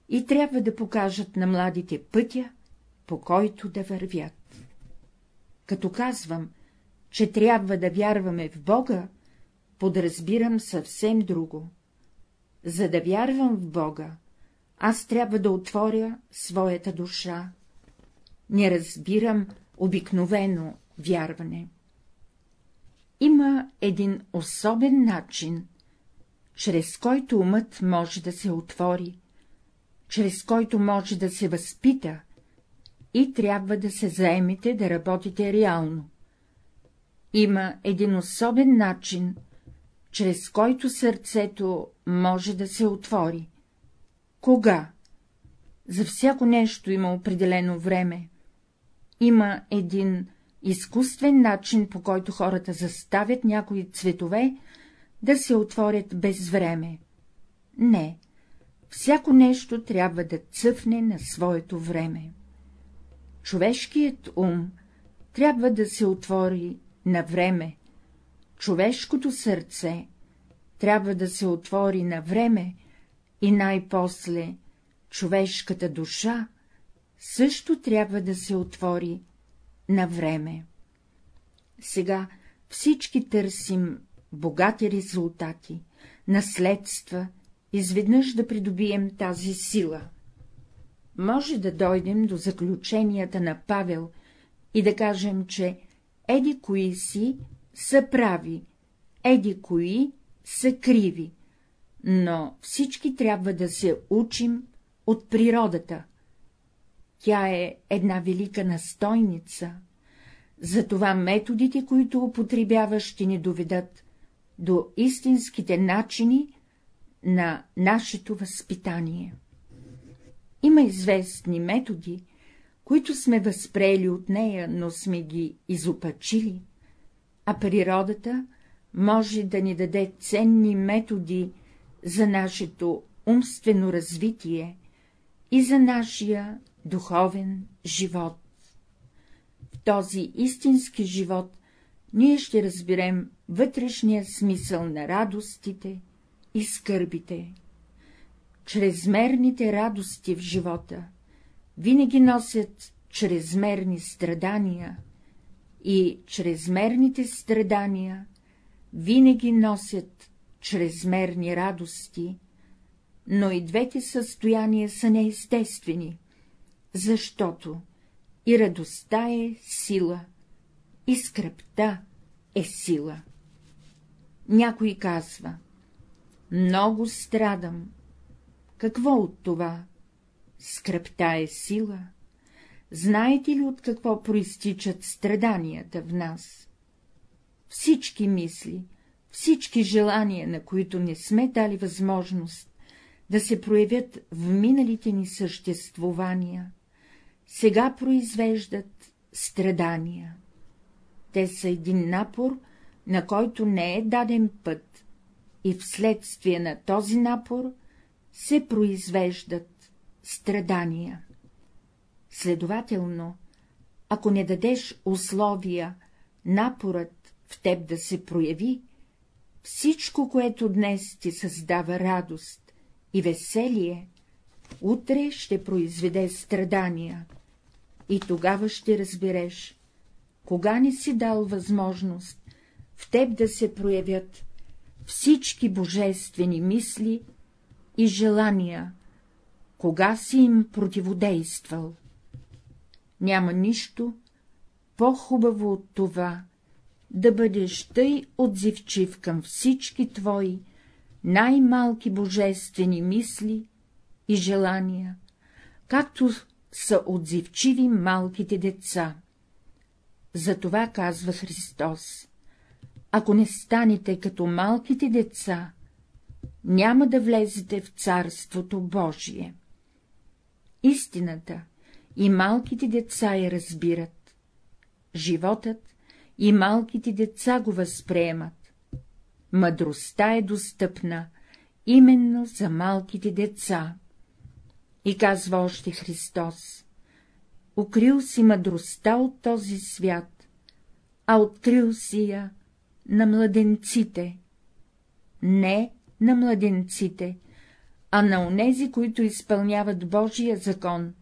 и трябва да покажат на младите пътя, по който да вървят. Като казвам, че трябва да вярваме в Бога, подразбирам съвсем друго. За да вярвам в Бога, аз трябва да отворя своята душа. Не разбирам обикновено вярване. Има един особен начин, чрез който умът може да се отвори, чрез който може да се възпита и трябва да се заемете да работите реално. Има един особен начин, чрез който сърцето може да се отвори. Кога? За всяко нещо има определено време. Има един изкуствен начин, по който хората заставят някои цветове да се отворят без време. Не, всяко нещо трябва да цъфне на своето време. Човешкият ум трябва да се отвори на време, човешкото сърце трябва да се отвори на време и най-после човешката душа също трябва да се отвори на време. Сега всички търсим богати резултати, наследства, изведнъж да придобием тази сила. Може да дойдем до заключенията на Павел и да кажем, че еди кои си са прави, еди кои са криви, но всички трябва да се учим от природата. Тя е една велика настойница, затова методите, които употребява, ще ни доведат до истинските начини на нашето възпитание. Има известни методи, които сме възприели от нея, но сме ги изопачили, а природата може да ни даде ценни методи за нашето умствено развитие и за нашия духовен живот. В този истински живот ние ще разберем вътрешния смисъл на радостите и скърбите. Чрезмерните радости в живота винаги носят чрезмерни страдания и чрезмерните страдания винаги носят чрезмерни радости, но и двете състояния са неестествени, защото и радостта е сила, и скръпта е сила. Някой казва — много страдам. Какво от това? Скръпта е сила. Знаете ли от какво проистичат страданията в нас? Всички мисли, всички желания, на които не сме дали възможност да се проявят в миналите ни съществувания, сега произвеждат страдания. Те са един напор, на който не е даден път, и вследствие на този напор се произвеждат страдания. Следователно, ако не дадеш условия напорът в теб да се прояви, всичко, което днес ти създава радост и веселие, утре ще произведе страдания, и тогава ще разбереш, кога не си дал възможност в теб да се проявят всички божествени мисли и желания, кога си им противодействал. Няма нищо по-хубаво от това, да бъдеш тъй отзивчив към всички твои най-малки божествени мисли и желания, както са отзивчиви малките деца. Затова казва Христос, ако не станете като малките деца, няма да влезете в Царството Божие. Истината и малките деца я разбират. Животът и малките деца го възприемат. Мъдростта е достъпна именно за малките деца. И казва още Христос, укрил си мъдростта от този свят, а открил си я на младенците, не на младенците, а на онези, които изпълняват Божия закон.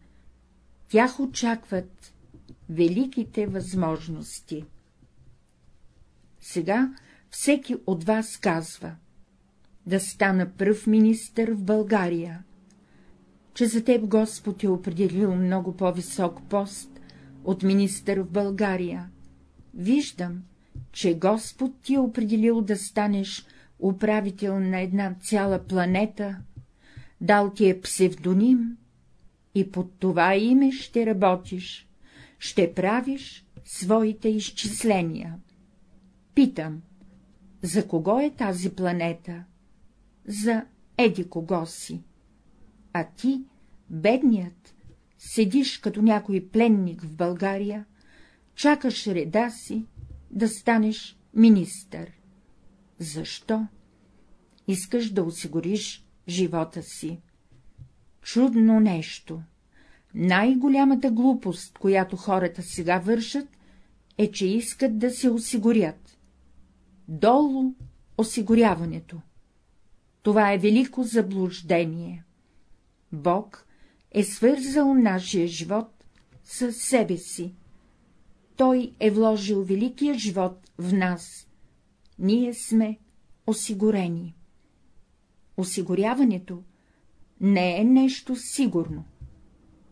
Тях очакват великите възможности. Сега всеки от вас казва да стана пръв министър в България, че за теб Господ е определил много по-висок пост от министър в България. Виждам, че Господ ти е определил да станеш управител на една цяла планета, дал ти е псевдоним и под това име ще работиш, ще правиш своите изчисления. Питам, за кого е тази планета? За еди кого си. А ти, бедният, седиш като някой пленник в България, чакаш реда си да станеш министър. Защо? Искаш да осигуриш живота си. Чудно нещо. Най-голямата глупост, която хората сега вършат, е, че искат да се осигурят. Долу осигуряването. Това е велико заблуждение. Бог е свързал нашия живот с себе си. Той е вложил великия живот в нас. Ние сме осигурени. Осигуряването не е нещо сигурно.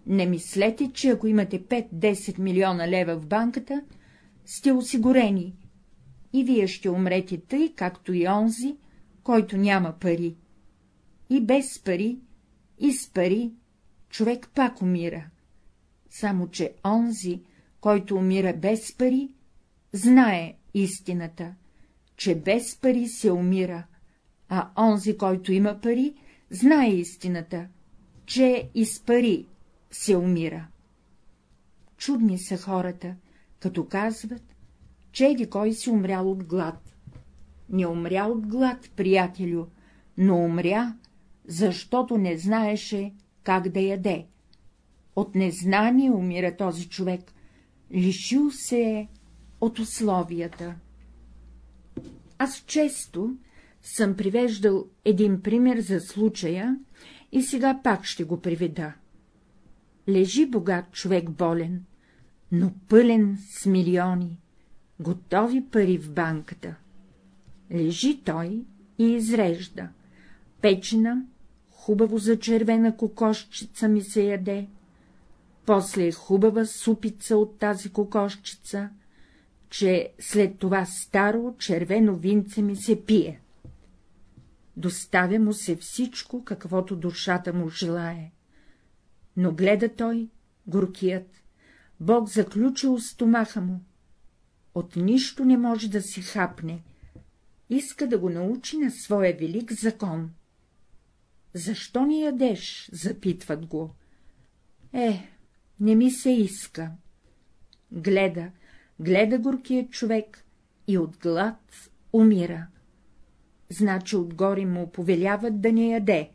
Не мислете, че ако имате 5-10 милиона лева в банката, сте осигурени и вие ще умрете тъй, както и онзи, който няма пари. И без пари, и с пари, човек пак умира. Само, че онзи, който умира без пари, знае истината, че без пари се умира, а онзи, който има пари, знае истината, че и с пари се умира. Чудни са хората, като казват, че еди кой си умрял от глад. Не умря от глад, приятелю, но умря, защото не знаеше как да яде. От незнание умира този човек, лишил се е от условията. Аз често съм привеждал един пример за случая и сега пак ще го приведа. Лежи богат човек болен, но пълен с милиони, готови пари в банката. Лежи той и изрежда. Печена, хубаво зачервена кокошчица ми се яде, после е хубава супица от тази кокошчица, че след това старо червено винце ми се пие. Доставя му се всичко, каквото душата му желае. Но гледа той, горкият, Бог заключил стомаха му. От нищо не може да си хапне. Иска да го научи на своя велик закон. Защо не ядеш? запитват го. Е, не ми се иска. Гледа, гледа горкият човек и от глад умира. Значи отгоре му повеляват да не яде,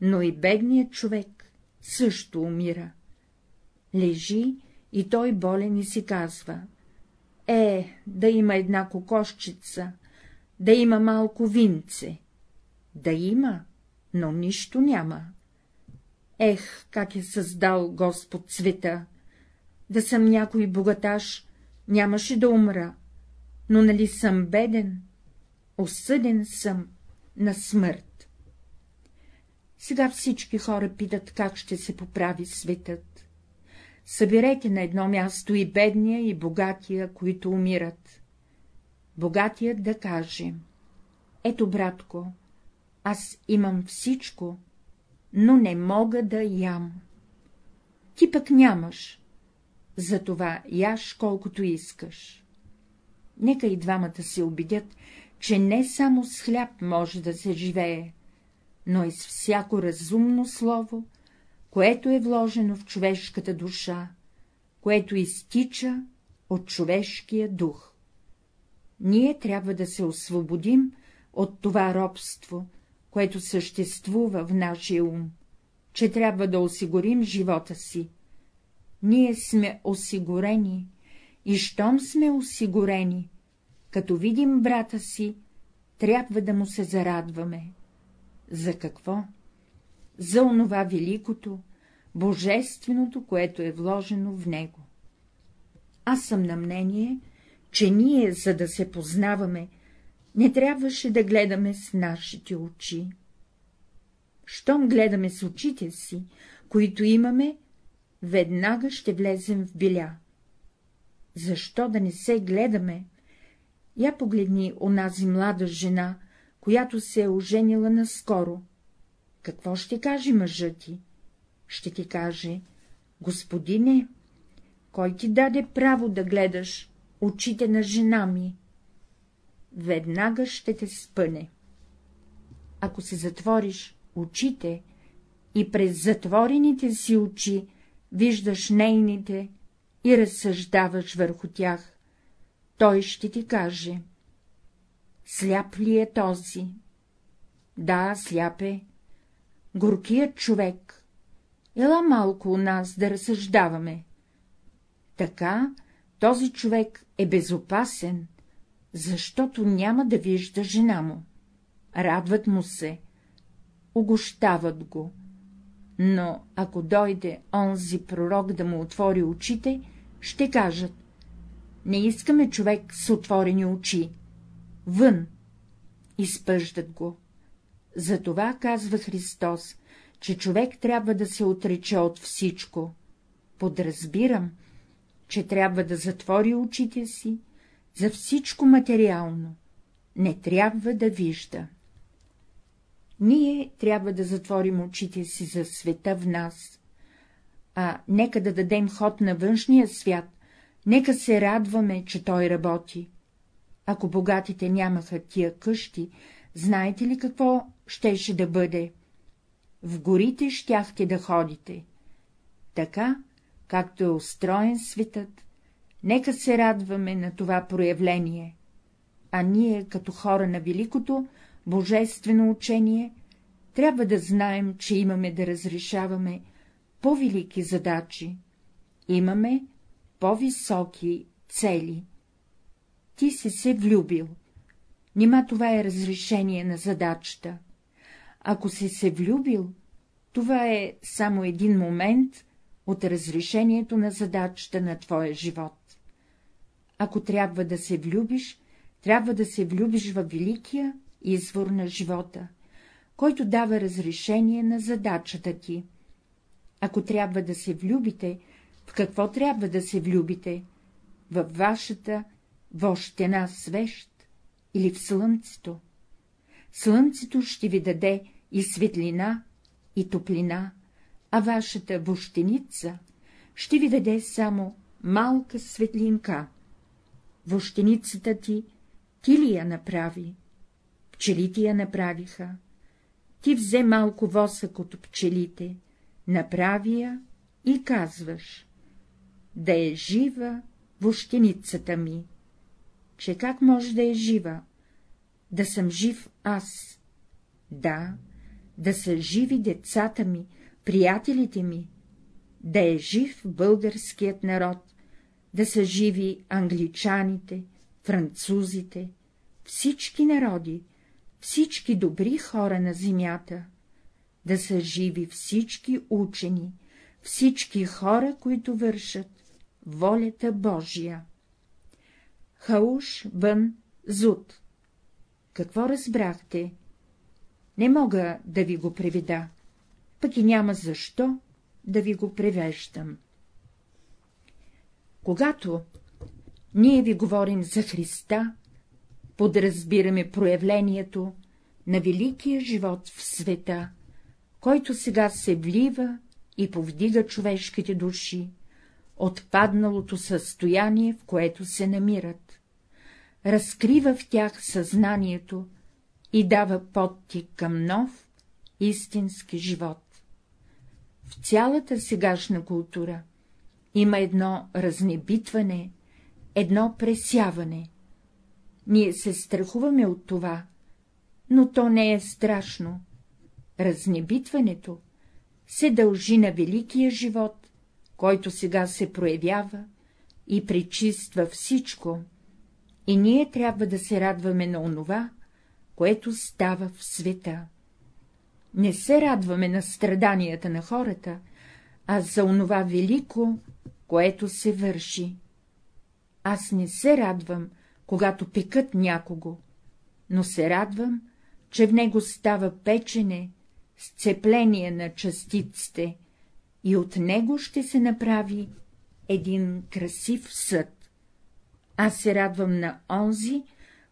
но и бедният човек също умира. Лежи и той болен и си казва — е, да има една кокошчица, да има малко винце. Да има, но нищо няма. Ех, как е създал Господ света! Да съм някой богаташ, нямаше да умра, но нали съм беден, осъден съм на смърт. Сега всички хора питат, как ще се поправи светът. Съберете на едно място и бедния, и богатия, които умират. Богатият да каже — ето, братко, аз имам всичко, но не мога да ям. Ти пък нямаш, затова яш колкото искаш. Нека и двамата се убедят, че не само с хляб може да се живее, но и с всяко разумно слово, което е вложено в човешката душа, което изтича от човешкия дух. Ние трябва да се освободим от това робство, което съществува в нашия ум. че трябва да осигурим живота си. Ние сме осигурени, и щом сме осигурени, като видим брата си, трябва да му се зарадваме. За какво? За онова великото, божественото, което е вложено в него. Аз съм на мнение, че ние, за да се познаваме, не трябваше да гледаме с нашите очи. Щом гледаме с очите си, които имаме, веднага ще влезем в биля. Защо да не се гледаме? Я погледни онази млада жена, която се е оженила наскоро. Какво ще каже мъжът ти? Ще ти каже, господине, кой ти даде право да гледаш очите на жена ми? Веднага ще те спъне. Ако се затвориш очите и през затворените си очи виждаш нейните и разсъждаваш върху тях, той ще ти каже — сляп ли е този? Да, сляп е. Горкият човек. Ела малко у нас да разсъждаваме. Така този човек е безопасен, защото няма да вижда жена му. Радват му се, огощават го. Но ако дойде онзи пророк да му отвори очите, ще кажат — не искаме човек с отворени очи. Вън! Изпъждат го. Затова казва Христос, че човек трябва да се отрече от всичко. Подразбирам, че трябва да затвори очите си за всичко материално, не трябва да вижда. Ние трябва да затворим очите си за света в нас, а нека да дадем ход на външния свят, нека се радваме, че той работи. Ако богатите нямаха тия къщи, знаете ли какво щеше да бъде? В горите щяхте да ходите. Така, както е устроен светът, нека се радваме на това проявление, а ние, като хора на великото, божествено учение, трябва да знаем, че имаме да разрешаваме по-велики задачи, имаме по-високи цели. Ти си се влюбил. Нима това е разрешение на задачата. Ако си се влюбил, това е само един момент от разрешението на задачата на твоя живот. Ако трябва да се влюбиш, трябва да се влюбиш във великия извор на живота, който дава разрешение на задачата ти. Ако трябва да се влюбите, в какво трябва да се влюбите? Във вашата вощена свещ или в слънцето? Слънцето ще ви даде и светлина, и топлина, а вашата вощеница ще ви даде само малка светлинка. Вощеницата ти, ти ли я направи? Пчелите я направиха. Ти взе малко восък от пчелите, направи я и казваш — да е жива вощеницата ми. Че как може да е жива? Да съм жив аз. Да, да са живи децата ми, приятелите ми, да е жив българският народ, да са живи англичаните, французите, всички народи, всички добри хора на земята, да са живи всички учени, всички хора, които вършат волята Божия. Хауш Бън Зуд Какво разбрахте? Не мога да ви го преведа, пък и няма защо да ви го превеждам. Когато ние ви говорим за Христа, подразбираме проявлението на великия живот в света, който сега се влива и повдига човешките души от падналото състояние, в което се намират, разкрива в тях съзнанието и дава подтик към нов, истински живот. В цялата сегашна култура има едно разнебитване, едно пресяване. Ние се страхуваме от това, но то не е страшно. Разнебитването се дължи на великия живот, който сега се проявява и пречиства всичко, и ние трябва да се радваме на онова, което става в света. Не се радваме на страданията на хората, а за онова велико, което се върши. Аз не се радвам, когато пекат някого, но се радвам, че в него става печене, сцепление на частиците, и от него ще се направи един красив съд. Аз се радвам на онзи,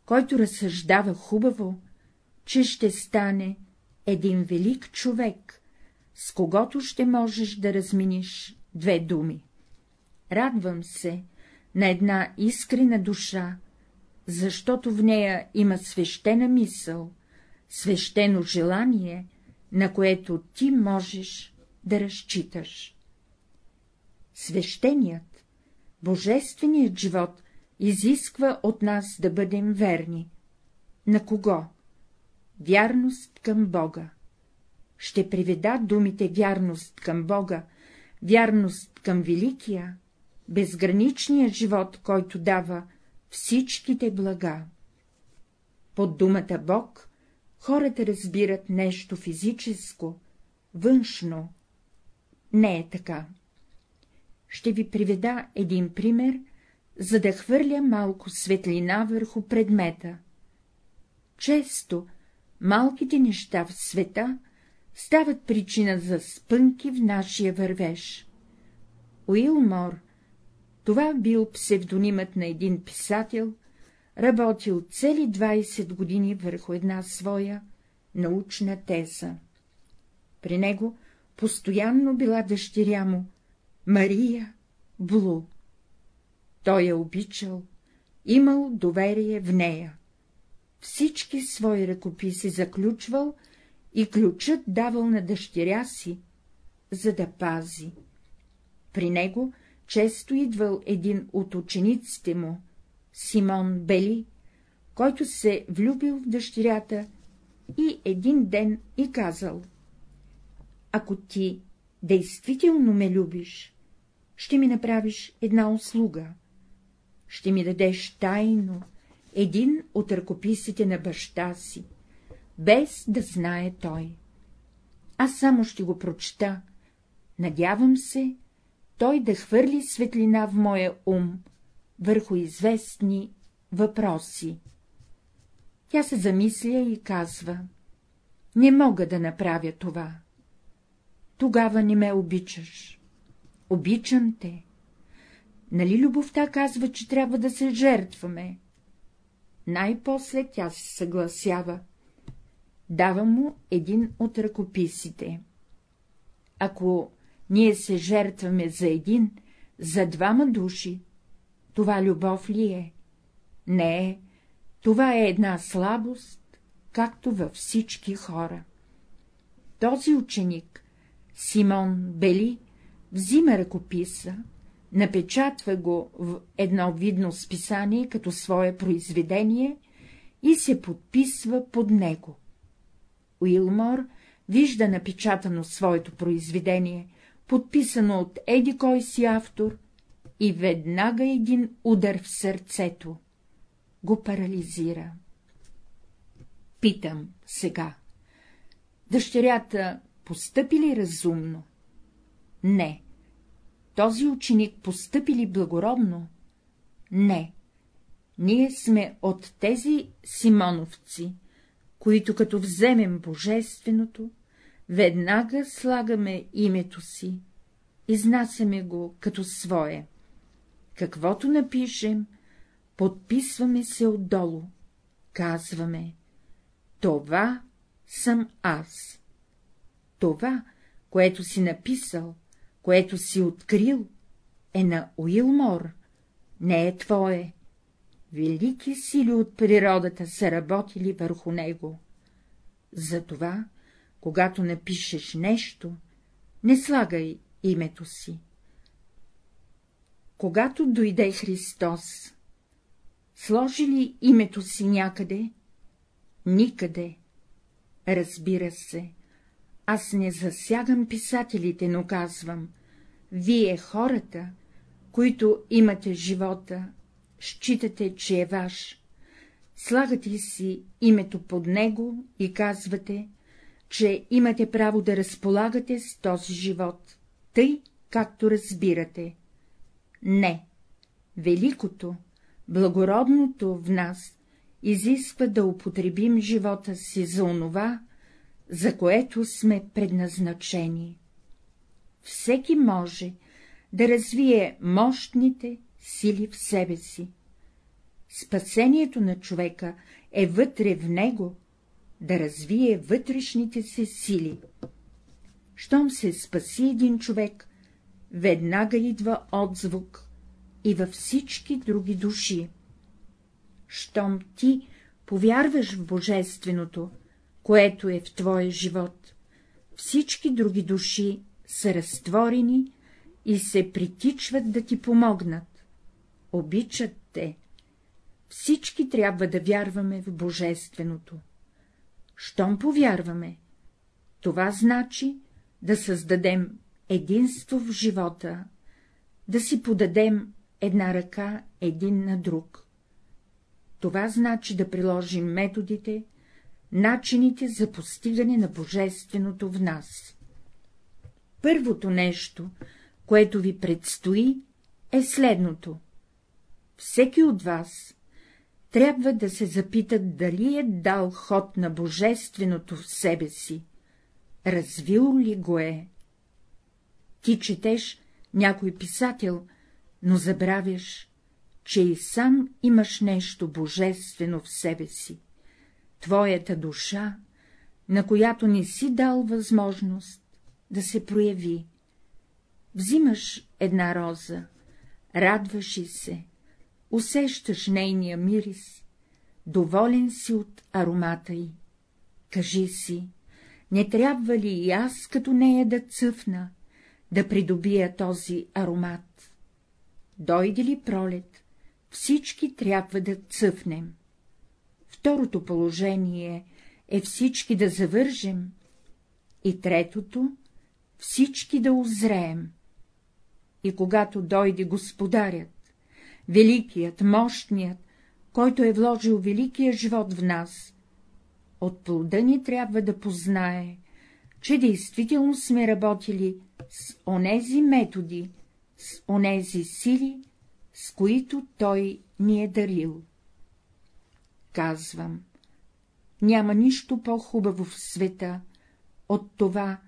който разсъждава хубаво, че ще стане един велик човек, с когото ще можеш да разминиш две думи. Радвам се на една искрена душа, защото в нея има свещена мисъл, свещено желание, на което ти можеш да разчиташ. Свещеният, божественият живот изисква от нас да бъдем верни. На кого? Вярност към Бога. Ще приведа думите вярност към Бога, вярност към Великия, безграничния живот, който дава всичките блага. Под думата Бог хората разбират нещо физическо, външно. Не е така. Ще ви приведа един пример, за да хвърля малко светлина върху предмета. Често малките неща в света стават причина за спънки в нашия вървеж. Уилмор, това бил псевдонимът на един писател, работил цели 20 години върху една своя научна теза. При него постоянно била дъщеря му, Мария Блу. Той я обичал, имал доверие в нея. Всички свои ръкописи заключвал и ключът давал на дъщеря си, за да пази. При него често идвал един от учениците му, Симон Бели, който се влюбил в дъщерята и един ден и казал ‒ ако ти действително ме любиш, ще ми направиш една услуга. Ще ми дадеш тайно един от ръкописите на баща си, без да знае той. Аз само ще го прочета. Надявам се, той да хвърли светлина в моя ум върху известни въпроси. Тя се замисля и казва — не мога да направя това. Тогава не ме обичаш. Обичам те. Нали любовта казва, че трябва да се жертваме? Най-после тя се съгласява. Дава му един от ръкописите. Ако ние се жертваме за един, за двама души, това любов ли е? Не това е една слабост, както във всички хора. Този ученик, Симон Бели, взима ръкописа, напечатва го в едно видно списание като свое произведение и се подписва под него. Уилмор вижда напечатано своето произведение, подписано от еди кой си автор, и веднага един удар в сърцето го парализира. Питам сега. Дъщерята постъпи ли разумно? Не. Този ученик постъпи ли благородно? Не. Ние сме от тези симоновци, които като вземем божественото, веднага слагаме името си, изнасяме го като свое. Каквото напишем, подписваме се отдолу, казваме — това съм аз. Това, което си написал, което си открил, е на Уилмор, не е твое. Велики сили от природата са работили върху него. Затова, когато напишеш нещо, не слагай името си. Когато дойде Христос, сложи ли името си някъде? Никъде. Разбира се, Аз не засягам писателите, но казвам, вие хората, които имате живота, считате, че е ваш, слагате си името под него и казвате, че имате право да разполагате с този живот, тъй, както разбирате. Не, великото, благородното в нас изисква да употребим живота си за онова, за което сме предназначени. Всеки може да развие мощните сили в себе си. Спасението на човека е вътре в него, да развие вътрешните си сили. Щом се спаси един човек, веднага идва отзвук и във всички други души. Щом ти повярваш в Божественото, което е в твоя живот, всички други души са разтворени и се притичват да ти помогнат. Обичат те. Всички трябва да вярваме в Божественото. Щом повярваме, това значи да създадем единство в живота, да си подадем една ръка един на друг. Това значи да приложим методите, начините за постигане на Божественото в нас. Първото нещо, което ви предстои, е следното. Всеки от вас трябва да се запита, дали е дал ход на Божественото в себе си, развил ли го е. Ти четеш някой писател, но забравяш, че и сам имаш нещо божествено в себе си, твоята душа, на която не си дал възможност да се прояви. Взимаш една роза, радваш и се, усещаш нейния мирис, доволен си от аромата й. Кажи си, не трябва ли и аз като нея да цъфна, да придобия този аромат? Дойде ли пролет, всички трябва да цъфнем. Второто положение е всички да завържем и третото — всички да озреем. И когато дойде господарят, великият, мощният, който е вложил великия живот в нас, от плода ни трябва да познае, че действително сме работили с онези методи, с онези сили, с които той ни е дарил. Казвам, няма нищо по-хубаво в света от това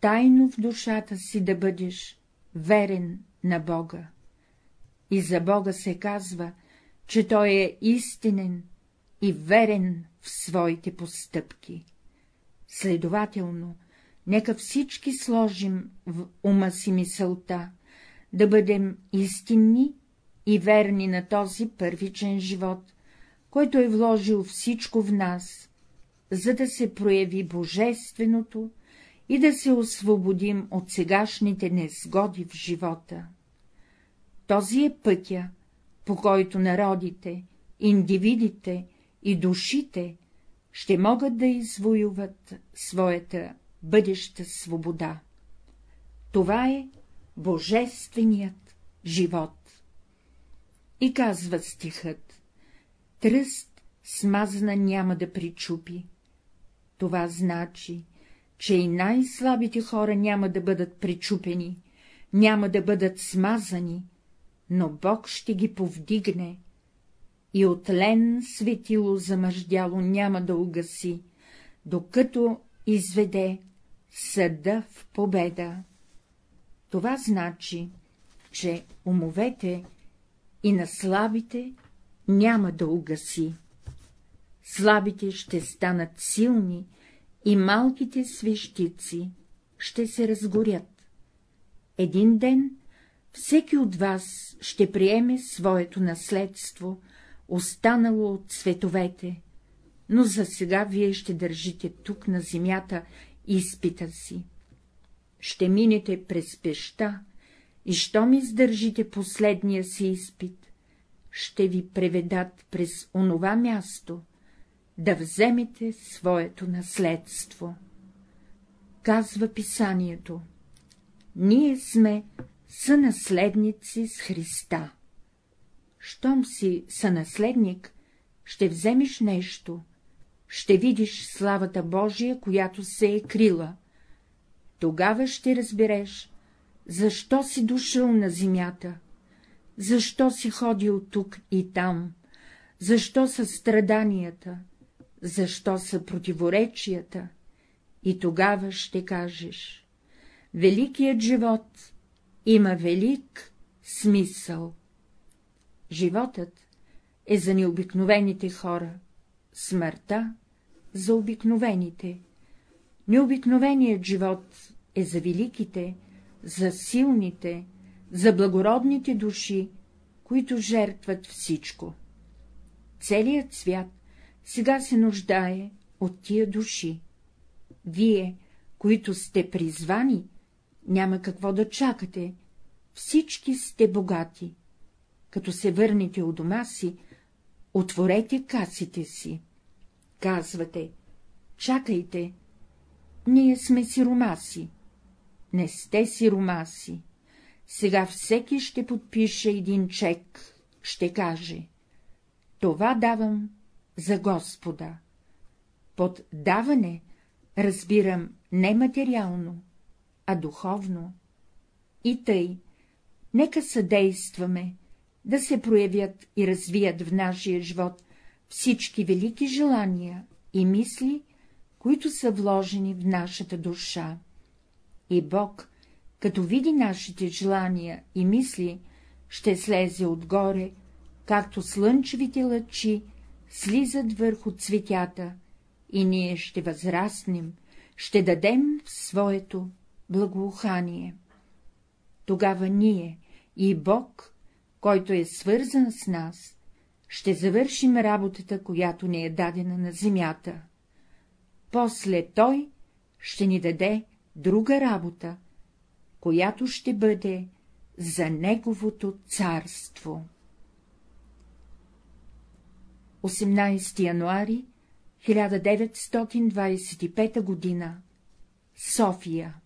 тайно в душата си да бъдеш верен на Бога. И за Бога се казва, че Той е истинен и верен в своите постъпки. Следователно, нека всички сложим в ума си мисълта, да бъдем истинни и верни на този първичен живот, който е вложил всичко в нас, за да се прояви Божественото и да се освободим от сегашните незгоди в живота. Този е пътя, по който народите, индивидите и душите ще могат да извоюват своята бъдеща свобода. Това е Божественият живот. И казва стихът — тръст смазана няма да причупи. Това значи, че и най-слабите хора няма да бъдат причупени, няма да бъдат смазани, но Бог ще ги повдигне и от лен светило замъждяло няма да угаси, докато изведе съда в победа. Това значи, че умовете и на слабите няма да угаси. Слабите ще станат силни и малките свещици ще се разгорят. Един ден всеки от вас ще приеме своето наследство, останало от световете, но за сега вие ще държите тук на земята изпита си. Ще минете през пеща и щом издържите последния си изпит, ще ви преведат през онова място, да вземете своето наследство. казва писанието. Ние сме сънаследници с Христа. Щом си сънаследник, ще вземеш нещо, ще видиш славата Божия, която се е крила. Тогава ще разбереш, защо си дошъл на земята, защо си ходил тук и там, защо са страданията, защо са противоречията, и тогава ще кажеш — великият живот има велик смисъл. Животът е за необикновените хора, смъртта — за обикновените. Необикновеният живот е за великите, за силните, за благородните души, които жертват всичко. Целият свят сега се нуждае от тия души. Вие, които сте призвани, няма какво да чакате, всички сте богати. Като се върнете у дома си, отворете касите си. Казвате, чакайте, ние сме сиромаси. Не сте сиромаси. Сега всеки ще подпише един чек, ще каже — това давам за Господа. Под даване разбирам не материално, а духовно. И тъй, нека съдействаме да се проявят и развият в нашия живот всички велики желания и мисли, които са вложени в нашата душа. И Бог, като види нашите желания и мисли, ще слезе отгоре, както слънчевите лъчи слизат върху цветята, и ние ще възраснем, ще дадем своето благоухание. Тогава ние и Бог, който е свързан с нас, ще завършим работата, която ни е дадена на земята. После Той ще ни даде друга работа, която ще бъде за Неговото царство. 18 януари 1925 г. София